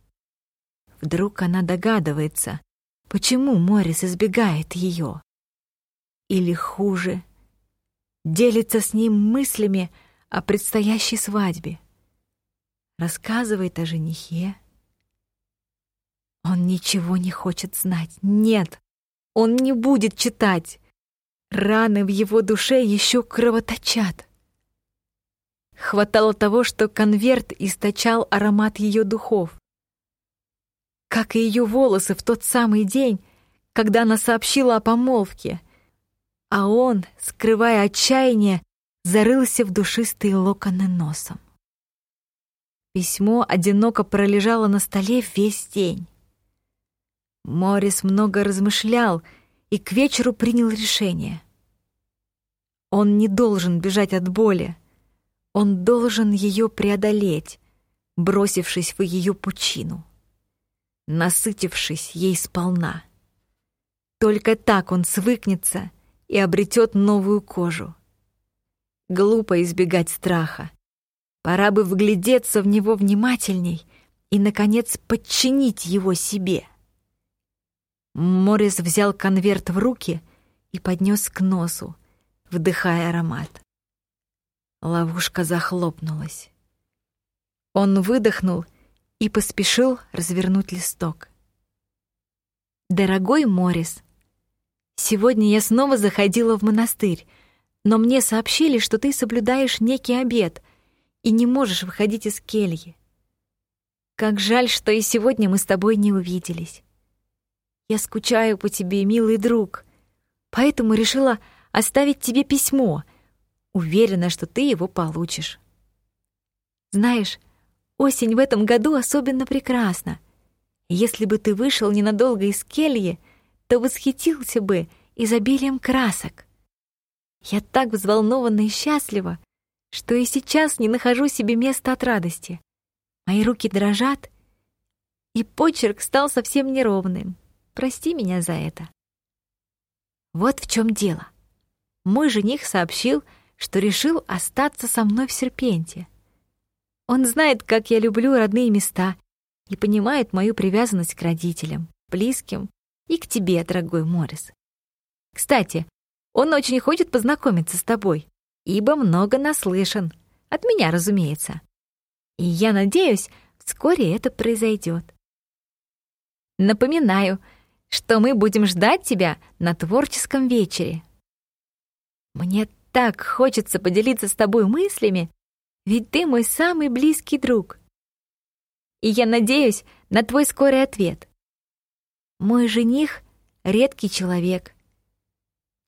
Вдруг она догадывается, почему Морис избегает ее. Или хуже, делится с ним мыслями о предстоящей свадьбе. Рассказывает о женихе. Он ничего не хочет знать. Нет, он не будет читать. Раны в его душе еще кровоточат. Хватало того, что конверт источал аромат ее духов. Как и ее волосы в тот самый день, когда она сообщила о помолвке. А он, скрывая отчаяние, зарылся в душистые локоны носом. Письмо одиноко пролежало на столе весь день. Морис много размышлял и к вечеру принял решение. Он не должен бежать от боли. Он должен ее преодолеть, бросившись в ее пучину, насытившись ей сполна. Только так он свыкнется и обретет новую кожу. Глупо избегать страха, Пора бы вглядеться в него внимательней и, наконец, подчинить его себе. Морис взял конверт в руки и поднес к носу, вдыхая аромат. Ловушка захлопнулась. Он выдохнул и поспешил развернуть листок. «Дорогой Морис, сегодня я снова заходила в монастырь, но мне сообщили, что ты соблюдаешь некий обет и не можешь выходить из кельи. Как жаль, что и сегодня мы с тобой не увиделись. Я скучаю по тебе, милый друг, поэтому решила оставить тебе письмо. Уверена, что ты его получишь. Знаешь, осень в этом году особенно прекрасна. Если бы ты вышел ненадолго из кельи, то восхитился бы изобилием красок. Я так взволнована и счастлива, что и сейчас не нахожу себе места от радости. Мои руки дрожат, и почерк стал совсем неровным. Прости меня за это. Вот в чем дело. Мой жених сообщил, что решил остаться со мной в Серпенте. Он знает, как я люблю родные места и понимает мою привязанность к родителям, близким и к тебе, дорогой Морис. Кстати, он очень хочет познакомиться с тобой, ибо много наслышан. От меня, разумеется. И я надеюсь, вскоре это произойдет. Напоминаю, что мы будем ждать тебя на творческом вечере. Мне так хочется поделиться с тобой мыслями, ведь ты мой самый близкий друг. И я надеюсь на твой скорый ответ. Мой жених — редкий человек.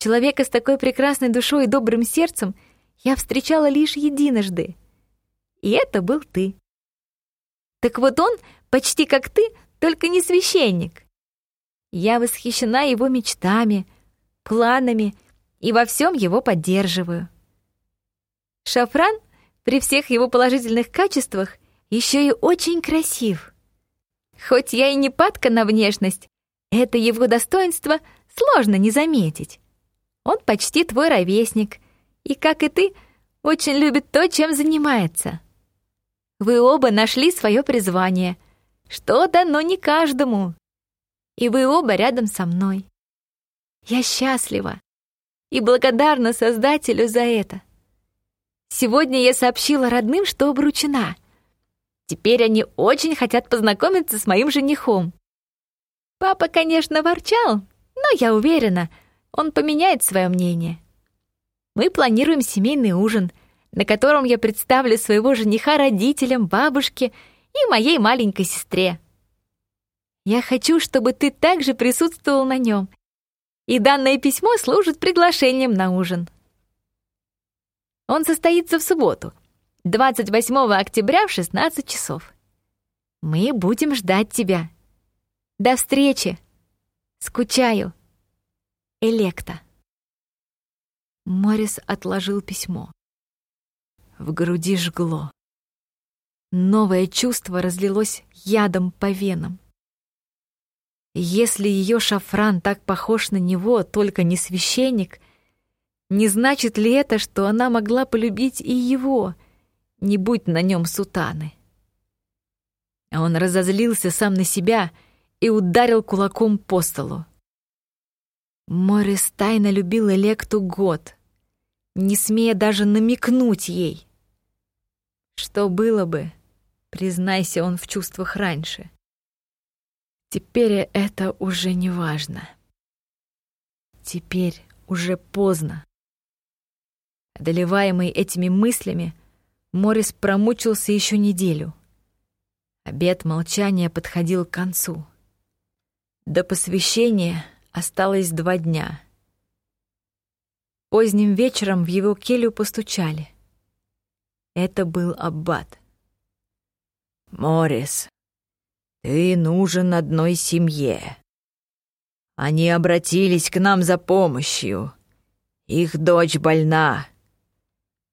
Человека с такой прекрасной душой и добрым сердцем я встречала лишь единожды. И это был ты. Так вот он, почти как ты, только не священник. Я восхищена его мечтами, планами и во всем его поддерживаю. Шафран при всех его положительных качествах еще и очень красив. Хоть я и не падка на внешность, это его достоинство сложно не заметить. Он почти твой ровесник, и, как и ты, очень любит то, чем занимается. Вы оба нашли свое призвание, что дано не каждому и вы оба рядом со мной. Я счастлива и благодарна Создателю за это. Сегодня я сообщила родным, что обручена. Теперь они очень хотят познакомиться с моим женихом. Папа, конечно, ворчал, но я уверена, он поменяет свое мнение. Мы планируем семейный ужин, на котором я представлю своего жениха родителям, бабушке и моей маленькой сестре. Я хочу, чтобы ты также присутствовал на нем. И данное письмо служит приглашением на ужин. Он состоится в субботу, 28 октября в 16 часов. Мы будем ждать тебя. До встречи. Скучаю. Электа. Морис отложил письмо. В груди жгло. Новое чувство разлилось ядом по венам. Если ее шафран так похож на него, только не священник, не значит ли это, что она могла полюбить и его, не будь на нем сутаны? Он разозлился сам на себя и ударил кулаком по столу. Морис тайно любил Электу год, не смея даже намекнуть ей. Что было бы, признайся он в чувствах раньше. Теперь это уже не важно. Теперь уже поздно. Одолеваемый этими мыслями, Морис промучился еще неделю. Обед молчания подходил к концу. До посвящения осталось два дня. Поздним вечером в его келью постучали. Это был аббат. «Морис, ты нужен одной семье. Они обратились к нам за помощью. Их дочь больна.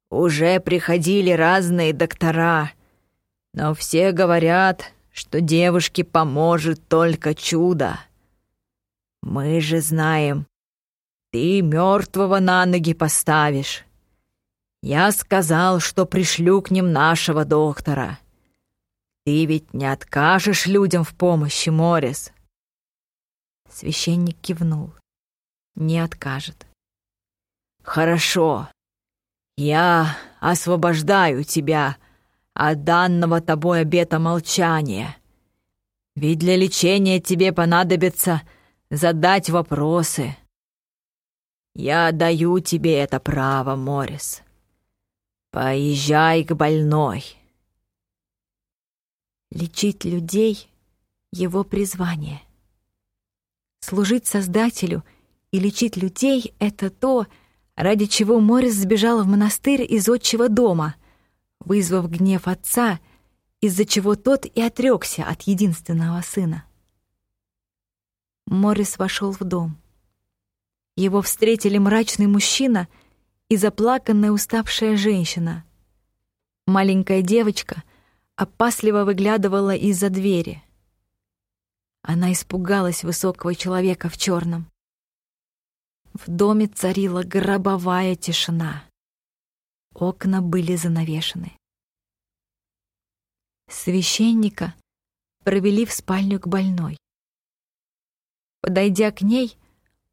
Уже приходили разные доктора, но все говорят, что девушке поможет только чудо. Мы же знаем, ты мертвого на ноги поставишь. Я сказал, что пришлю к ним нашего доктора. Ты ведь не откажешь людям в помощи, Морис?» Священник кивнул. «Не откажет». «Хорошо. Я освобождаю тебя от данного тобой обета молчания. Ведь для лечения тебе понадобится задать вопросы. Я даю тебе это право, Морис. Поезжай к больной. Лечить людей — его призвание. Служить Создателю и лечить людей — это то, ради чего Морис сбежал в монастырь из отчего дома, вызвав гнев отца, из-за чего тот и отрекся от единственного сына. Морис вошел в дом. Его встретили мрачный мужчина и заплаканная уставшая женщина. Маленькая девочка опасливо выглядывала из-за двери. Она испугалась высокого человека в черном. В доме царила гробовая тишина. Окна были занавешены. Священника провели в спальню к больной. Подойдя к ней,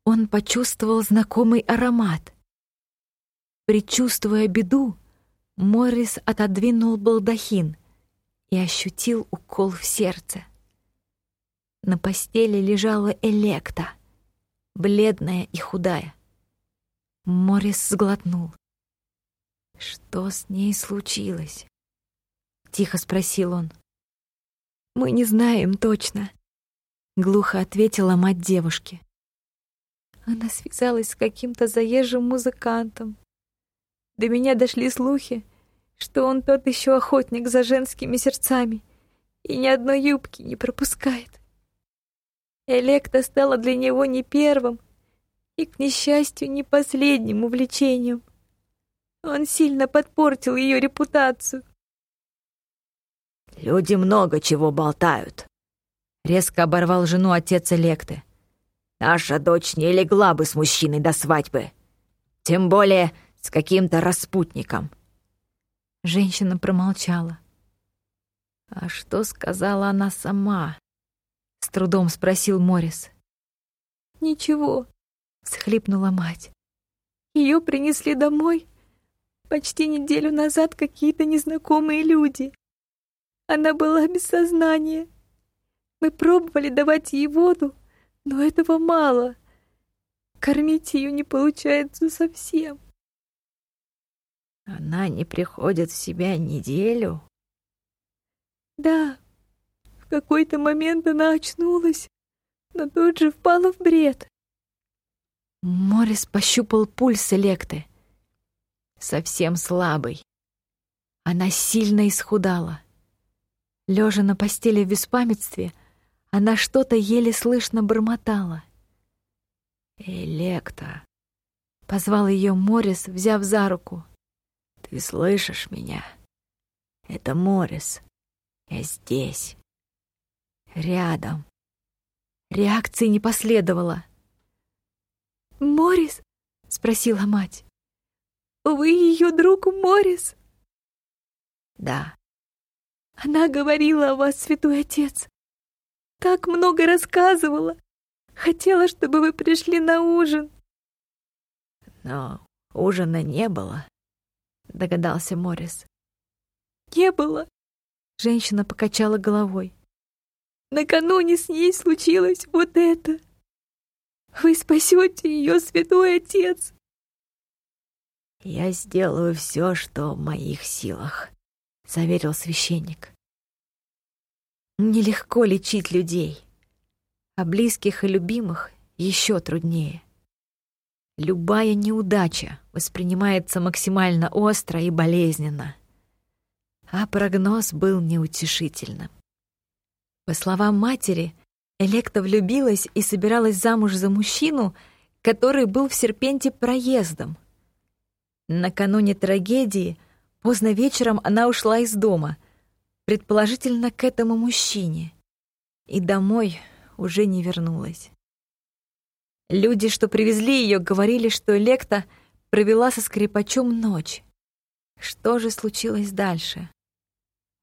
он почувствовал знакомый аромат. Предчувствуя беду, Моррис отодвинул балдахин и ощутил укол в сердце. На постели лежала Электа — бледная и худая. Морис сглотнул. «Что с ней случилось?» — тихо спросил он. «Мы не знаем точно», — глухо ответила мать девушки. Она связалась с каким-то заезжим музыкантом. До меня дошли слухи, что он тот еще охотник за женскими сердцами и ни одной юбки не пропускает. Электа стала для него не первым и, к несчастью, не последним увлечением. Он сильно подпортил ее репутацию. «Люди много чего болтают», — резко оборвал жену отец Электы. «Наша дочь не легла бы с мужчиной до свадьбы, тем более с каким-то распутником». Женщина промолчала. А что сказала она сама? — с трудом спросил Морис. «Ничего», — схлипнула мать. «Ее принесли домой почти неделю назад какие-то незнакомые люди. Она была без сознания. Мы пробовали давать ей воду, но этого мало. Кормить ее не получается совсем». «Она не приходит в себя неделю?» «Да, в какой-то момент она очнулась, но тут же впала в бред. Морис пощупал пульс Электы. Совсем слабый. Она сильно исхудала. Лежа на постели в беспамятстве, она что-то еле слышно бормотала. «Электа!» — позвал ее Морис, взяв за руку. «Ты слышишь меня? Это Морис. Я здесь». Рядом. Реакции не последовало. «Морис?» — спросила мать. «Вы ее друг Морис?» «Да». «Она говорила о вас, святой отец. Так много рассказывала. Хотела, чтобы вы пришли на ужин». «Но ужина не было», — догадался Морис. «Не было», — женщина покачала головой. Накануне с ней случилось вот это. Вы спасете ее, святой отец. Я сделаю все, что в моих силах, заверил священник. Нелегко лечить людей, а близких и любимых еще труднее. Любая неудача воспринимается максимально остро и болезненно, а прогноз был неутешительным. По словам матери, Электа влюбилась и собиралась замуж за мужчину, который был в Серпенте проездом. Накануне трагедии поздно вечером она ушла из дома, предположительно к этому мужчине, и домой уже не вернулась. Люди, что привезли ее, говорили, что Электа провела со скрипачом ночь. Что же случилось дальше?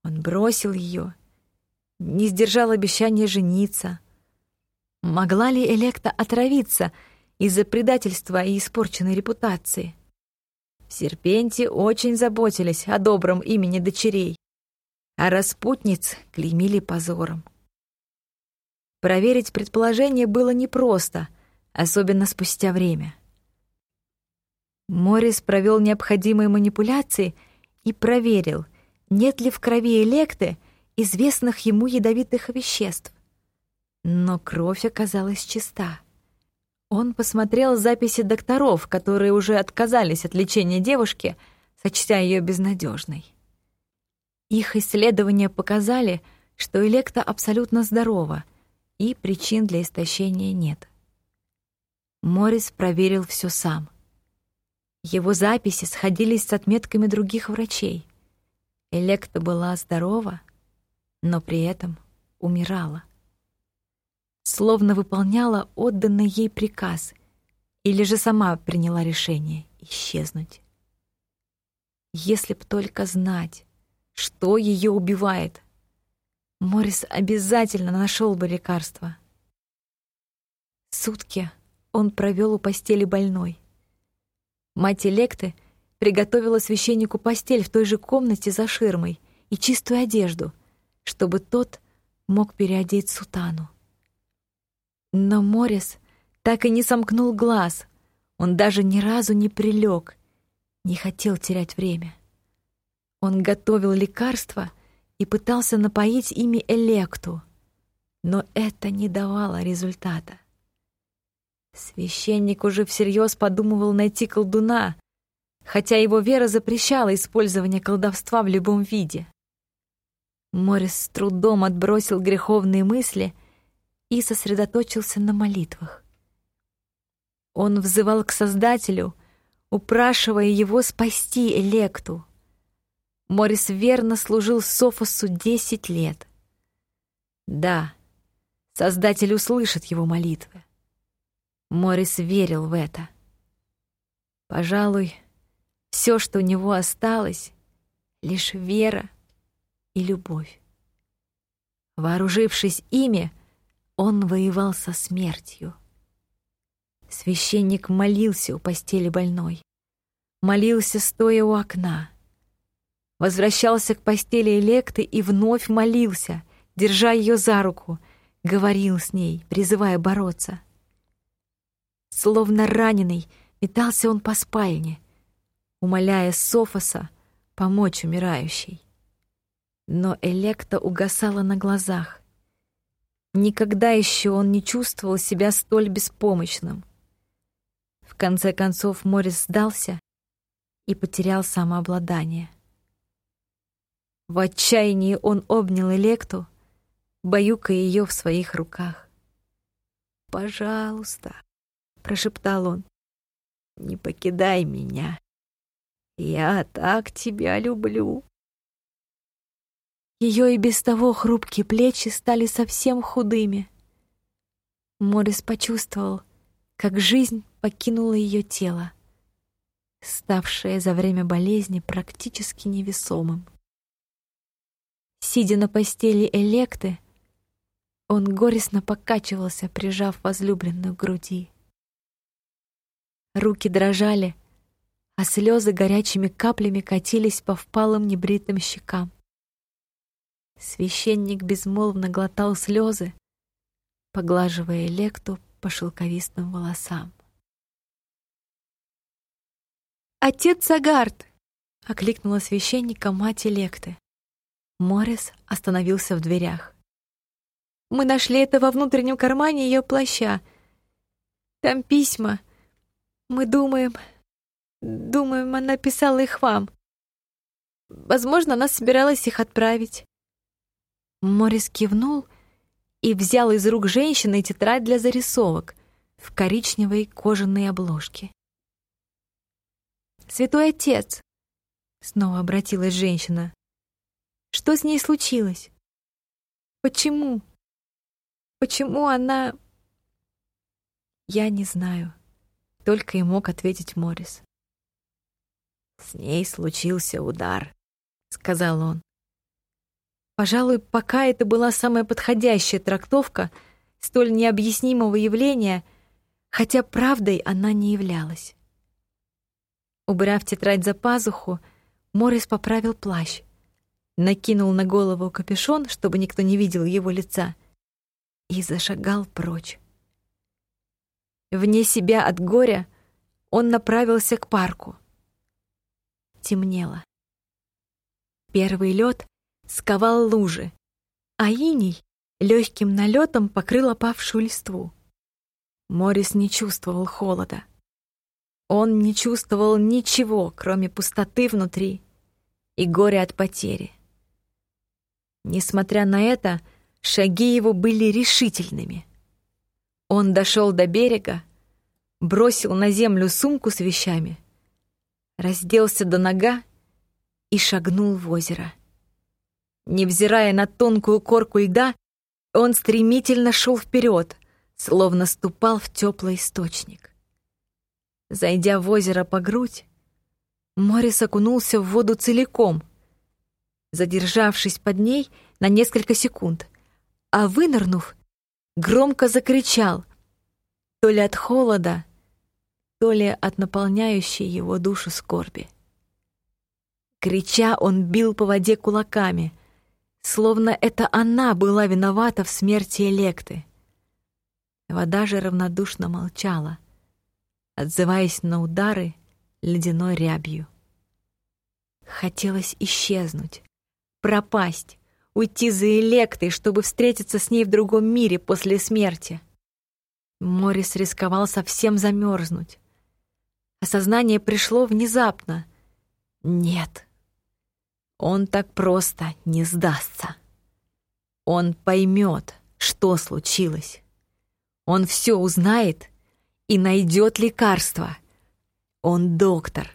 Он бросил ее, не сдержал обещания жениться. Могла ли Электа отравиться из-за предательства и испорченной репутации? В Серпенте очень заботились о добром имени дочерей, а распутниц клеймили позором. Проверить предположение было непросто, особенно спустя время. Морис провел необходимые манипуляции и проверил, нет ли в крови Электы известных ему ядовитых веществ. Но кровь оказалась чиста. Он посмотрел записи докторов, которые уже отказались от лечения девушки, сочтя ее безнадежной. Их исследования показали, что Электа абсолютно здорова, и причин для истощения нет. Морис проверил все сам. Его записи сходились с отметками других врачей. Электа была здорова, но при этом умирала. Словно выполняла отданный ей приказ или же сама приняла решение исчезнуть. Если б только знать, что ее убивает, Морис обязательно нашел бы лекарство. Сутки он провел у постели больной. Мать Электы приготовила священнику постель в той же комнате за ширмой и чистую одежду, чтобы тот мог переодеть сутану. Но Морис так и не сомкнул глаз, он даже ни разу не прилег, не хотел терять время. Он готовил лекарства и пытался напоить ими Электу, но это не давало результата. Священник уже всерьез подумывал найти колдуна, хотя его вера запрещала использование колдовства в любом виде. Морис с трудом отбросил греховные мысли и сосредоточился на молитвах. Он взывал к Создателю, упрашивая его спасти Электу. Морис верно служил Софосу десять лет. Да, Создатель услышит его молитвы. Морис верил в это. Пожалуй, все, что у него осталось, лишь вера и любовь. Вооружившись ими, он воевал со смертью. Священник молился у постели больной, молился, стоя у окна — возвращался к постели Электы и вновь молился, держа ее за руку, говорил с ней, призывая бороться. Словно раненый, метался он по спальне, умоляя Софоса помочь умирающей. Но Электа угасала на глазах. Никогда еще он не чувствовал себя столь беспомощным. В конце концов Морис сдался и потерял самообладание. В отчаянии он обнял Электу, баюкая ее в своих руках. «Пожалуйста», — прошептал он, — «не покидай меня. Я так тебя люблю». Ее и без того хрупкие плечи стали совсем худыми. Морис почувствовал, как жизнь покинула ее тело, ставшее за время болезни практически невесомым. Сидя на постели Электы, он горестно покачивался, прижав возлюбленную к груди. Руки дрожали, а слезы горячими каплями катились по впалым небритым щекам. Священник безмолвно глотал слезы, поглаживая Электу по шелковистым волосам. «Отец Загард!» — окликнула священника мать Электы. Морис остановился в дверях. «Мы нашли это во внутреннем кармане ее плаща. Там письма. Мы думаем... Думаем, она писала их вам. Возможно, она собиралась их отправить». Морис кивнул и взял из рук женщины тетрадь для зарисовок в коричневой кожаной обложке. «Святой отец!» — снова обратилась женщина. Что с ней случилось? Почему? Почему она... Я не знаю. Только и мог ответить Морис. «С ней случился удар», — сказал он. Пожалуй, пока это была самая подходящая трактовка столь необъяснимого явления, хотя правдой она не являлась. Убрав тетрадь за пазуху, Морис поправил плащ, накинул на голову капюшон, чтобы никто не видел его лица, и зашагал прочь. Вне себя от горя он направился к парку. Темнело. Первый лед сковал лужи, а иней легким налетом покрыл опавшую листву. Морис не чувствовал холода. Он не чувствовал ничего, кроме пустоты внутри и горя от потери. Несмотря на это, шаги его были решительными. Он дошел до берега, бросил на землю сумку с вещами, разделся до нога и шагнул в озеро. Невзирая на тонкую корку льда, он стремительно шел вперед, словно ступал в теплый источник. Зайдя в озеро по грудь, Морис окунулся в воду целиком, задержавшись под ней на несколько секунд, а вынырнув, громко закричал, то ли от холода, то ли от наполняющей его душу скорби. Крича, он бил по воде кулаками, словно это она была виновата в смерти Электы. Вода же равнодушно молчала — отзываясь на удары ледяной рябью. Хотелось исчезнуть, пропасть, уйти за Электой, чтобы встретиться с ней в другом мире после смерти. Морис рисковал совсем замерзнуть. Осознание пришло внезапно. Нет, он так просто не сдастся. Он поймет, что случилось. Он все узнает и найдет лекарство. Он доктор,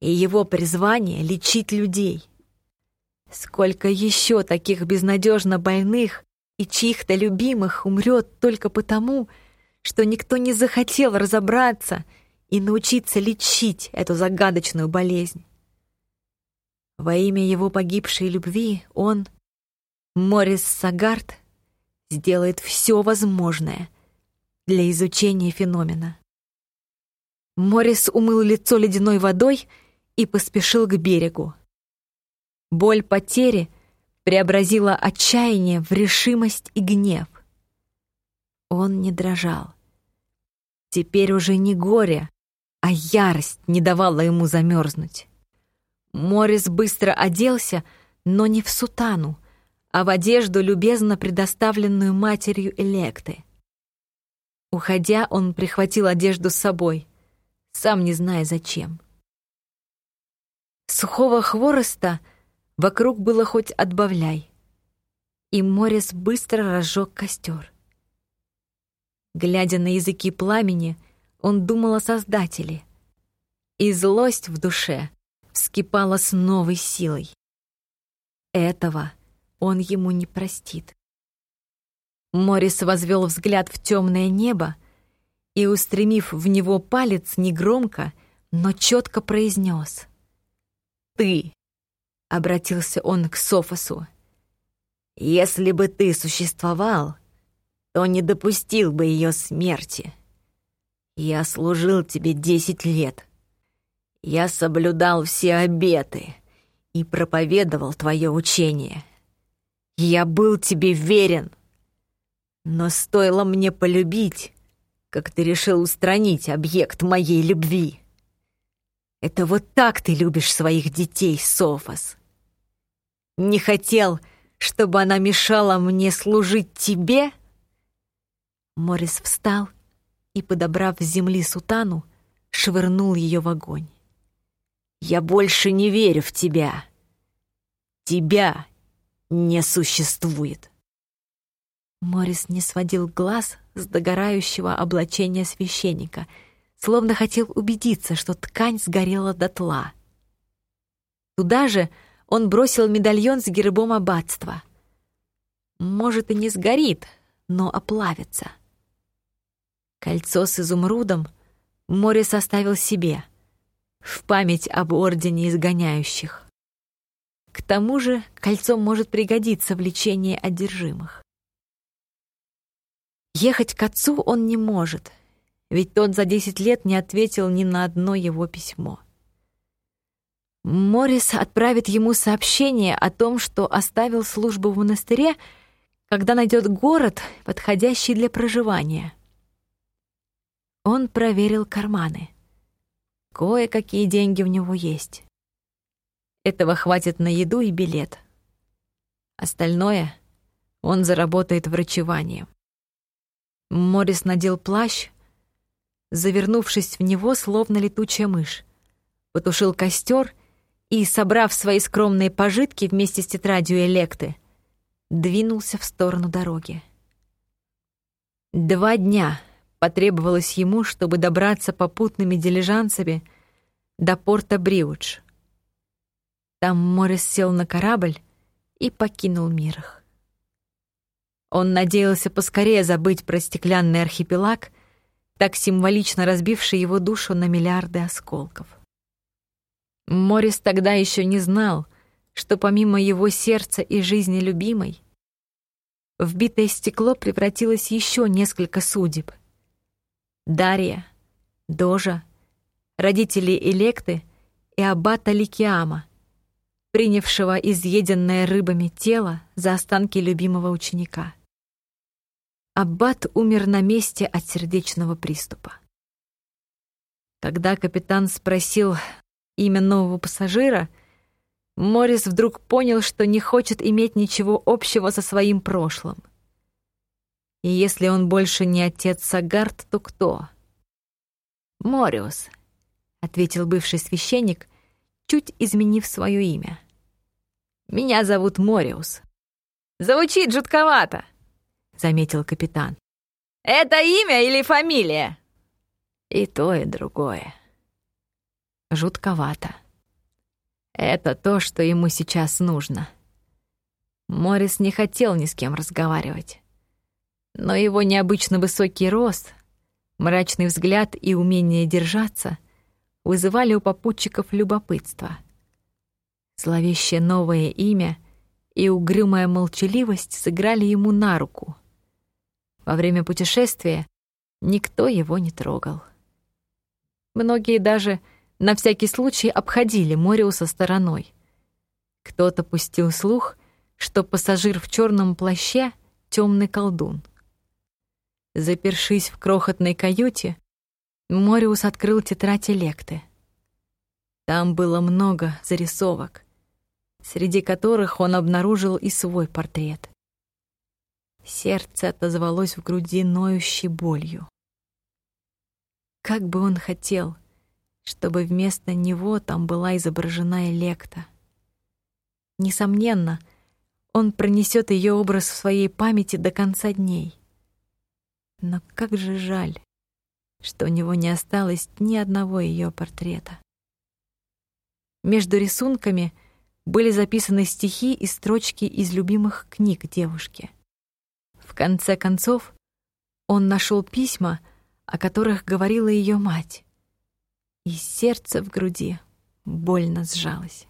и его призвание — лечить людей. Сколько еще таких безнадежно больных и чьих-то любимых умрет только потому, что никто не захотел разобраться и научиться лечить эту загадочную болезнь. Во имя его погибшей любви он, Морис Сагард, сделает все возможное — для изучения феномена. Морис умыл лицо ледяной водой и поспешил к берегу. Боль потери преобразила отчаяние в решимость и гнев. Он не дрожал. Теперь уже не горе, а ярость не давала ему замерзнуть. Морис быстро оделся, но не в сутану, а в одежду, любезно предоставленную матерью Электы. Уходя, он прихватил одежду с собой, сам не зная зачем. Сухого хвороста вокруг было хоть отбавляй, и Морис быстро разжег костер. Глядя на языки пламени, он думал о Создателе, и злость в душе вскипала с новой силой. Этого он ему не простит. Морис возвел взгляд в темное небо и, устремив в него палец, негромко, но четко произнес. «Ты!» — обратился он к Софосу. «Если бы ты существовал, то не допустил бы ее смерти. Я служил тебе десять лет. Я соблюдал все обеты и проповедовал твое учение. Я был тебе верен». Но стоило мне полюбить, как ты решил устранить объект моей любви. Это вот так ты любишь своих детей, Софос. Не хотел, чтобы она мешала мне служить тебе? Морис встал и, подобрав с земли сутану, швырнул ее в огонь. «Я больше не верю в тебя. Тебя не существует». Морис не сводил глаз с догорающего облачения священника, словно хотел убедиться, что ткань сгорела дотла. Туда же он бросил медальон с гербом аббатства. Может, и не сгорит, но оплавится. Кольцо с изумрудом Морис оставил себе, в память об ордене изгоняющих. К тому же кольцо может пригодиться в лечении одержимых. Ехать к отцу он не может, ведь тот за десять лет не ответил ни на одно его письмо. Морис отправит ему сообщение о том, что оставил службу в монастыре, когда найдет город, подходящий для проживания. Он проверил карманы. Кое-какие деньги у него есть. Этого хватит на еду и билет. Остальное он заработает врачеванием. Морис надел плащ, завернувшись в него, словно летучая мышь, потушил костер и, собрав свои скромные пожитки вместе с тетрадью Электы, двинулся в сторону дороги. Два дня потребовалось ему, чтобы добраться попутными дилижансами до порта Бриудж. Там Морис сел на корабль и покинул Мирах. Он надеялся поскорее забыть про стеклянный архипелаг, так символично разбивший его душу на миллиарды осколков. Морис тогда еще не знал, что помимо его сердца и жизни любимой, в битое стекло превратилось еще несколько судеб. Дарья, Дожа, родители Электы и аббата Ликиама, принявшего изъеденное рыбами тело за останки любимого ученика. Аббат умер на месте от сердечного приступа. Когда капитан спросил, имя нового пассажира, Морис вдруг понял, что не хочет иметь ничего общего со своим прошлым. И если он больше не отец Сагард, то кто? «Мориус», — ответил бывший священник, чуть изменив свое имя. «Меня зовут Мориус». «Звучит жутковато», — заметил капитан. «Это имя или фамилия?» «И то, и другое», жутковато. Это то, что ему сейчас нужно. Морис не хотел ни с кем разговаривать. Но его необычно высокий рост, мрачный взгляд и умение держаться вызывали у попутчиков любопытство. Зловещее новое имя и угрюмая молчаливость сыграли ему на руку. Во время путешествия никто его не трогал. Многие даже на всякий случай обходили Мориуса стороной. Кто-то пустил слух, что пассажир в черном плаще — темный колдун. Запершись в крохотной каюте, Мориус открыл тетрадь Электы. Там было много зарисовок, среди которых он обнаружил и свой портрет. Сердце отозвалось в груди ноющей болью. Как бы он хотел, чтобы вместо него там была изображена Электа. Несомненно, он пронесет ее образ в своей памяти до конца дней. Но как же жаль, что у него не осталось ни одного ее портрета. Между рисунками были записаны стихи и строчки из любимых книг девушки. В конце концов, он нашел письма, о которых говорила ее мать и сердце в груди больно сжалось.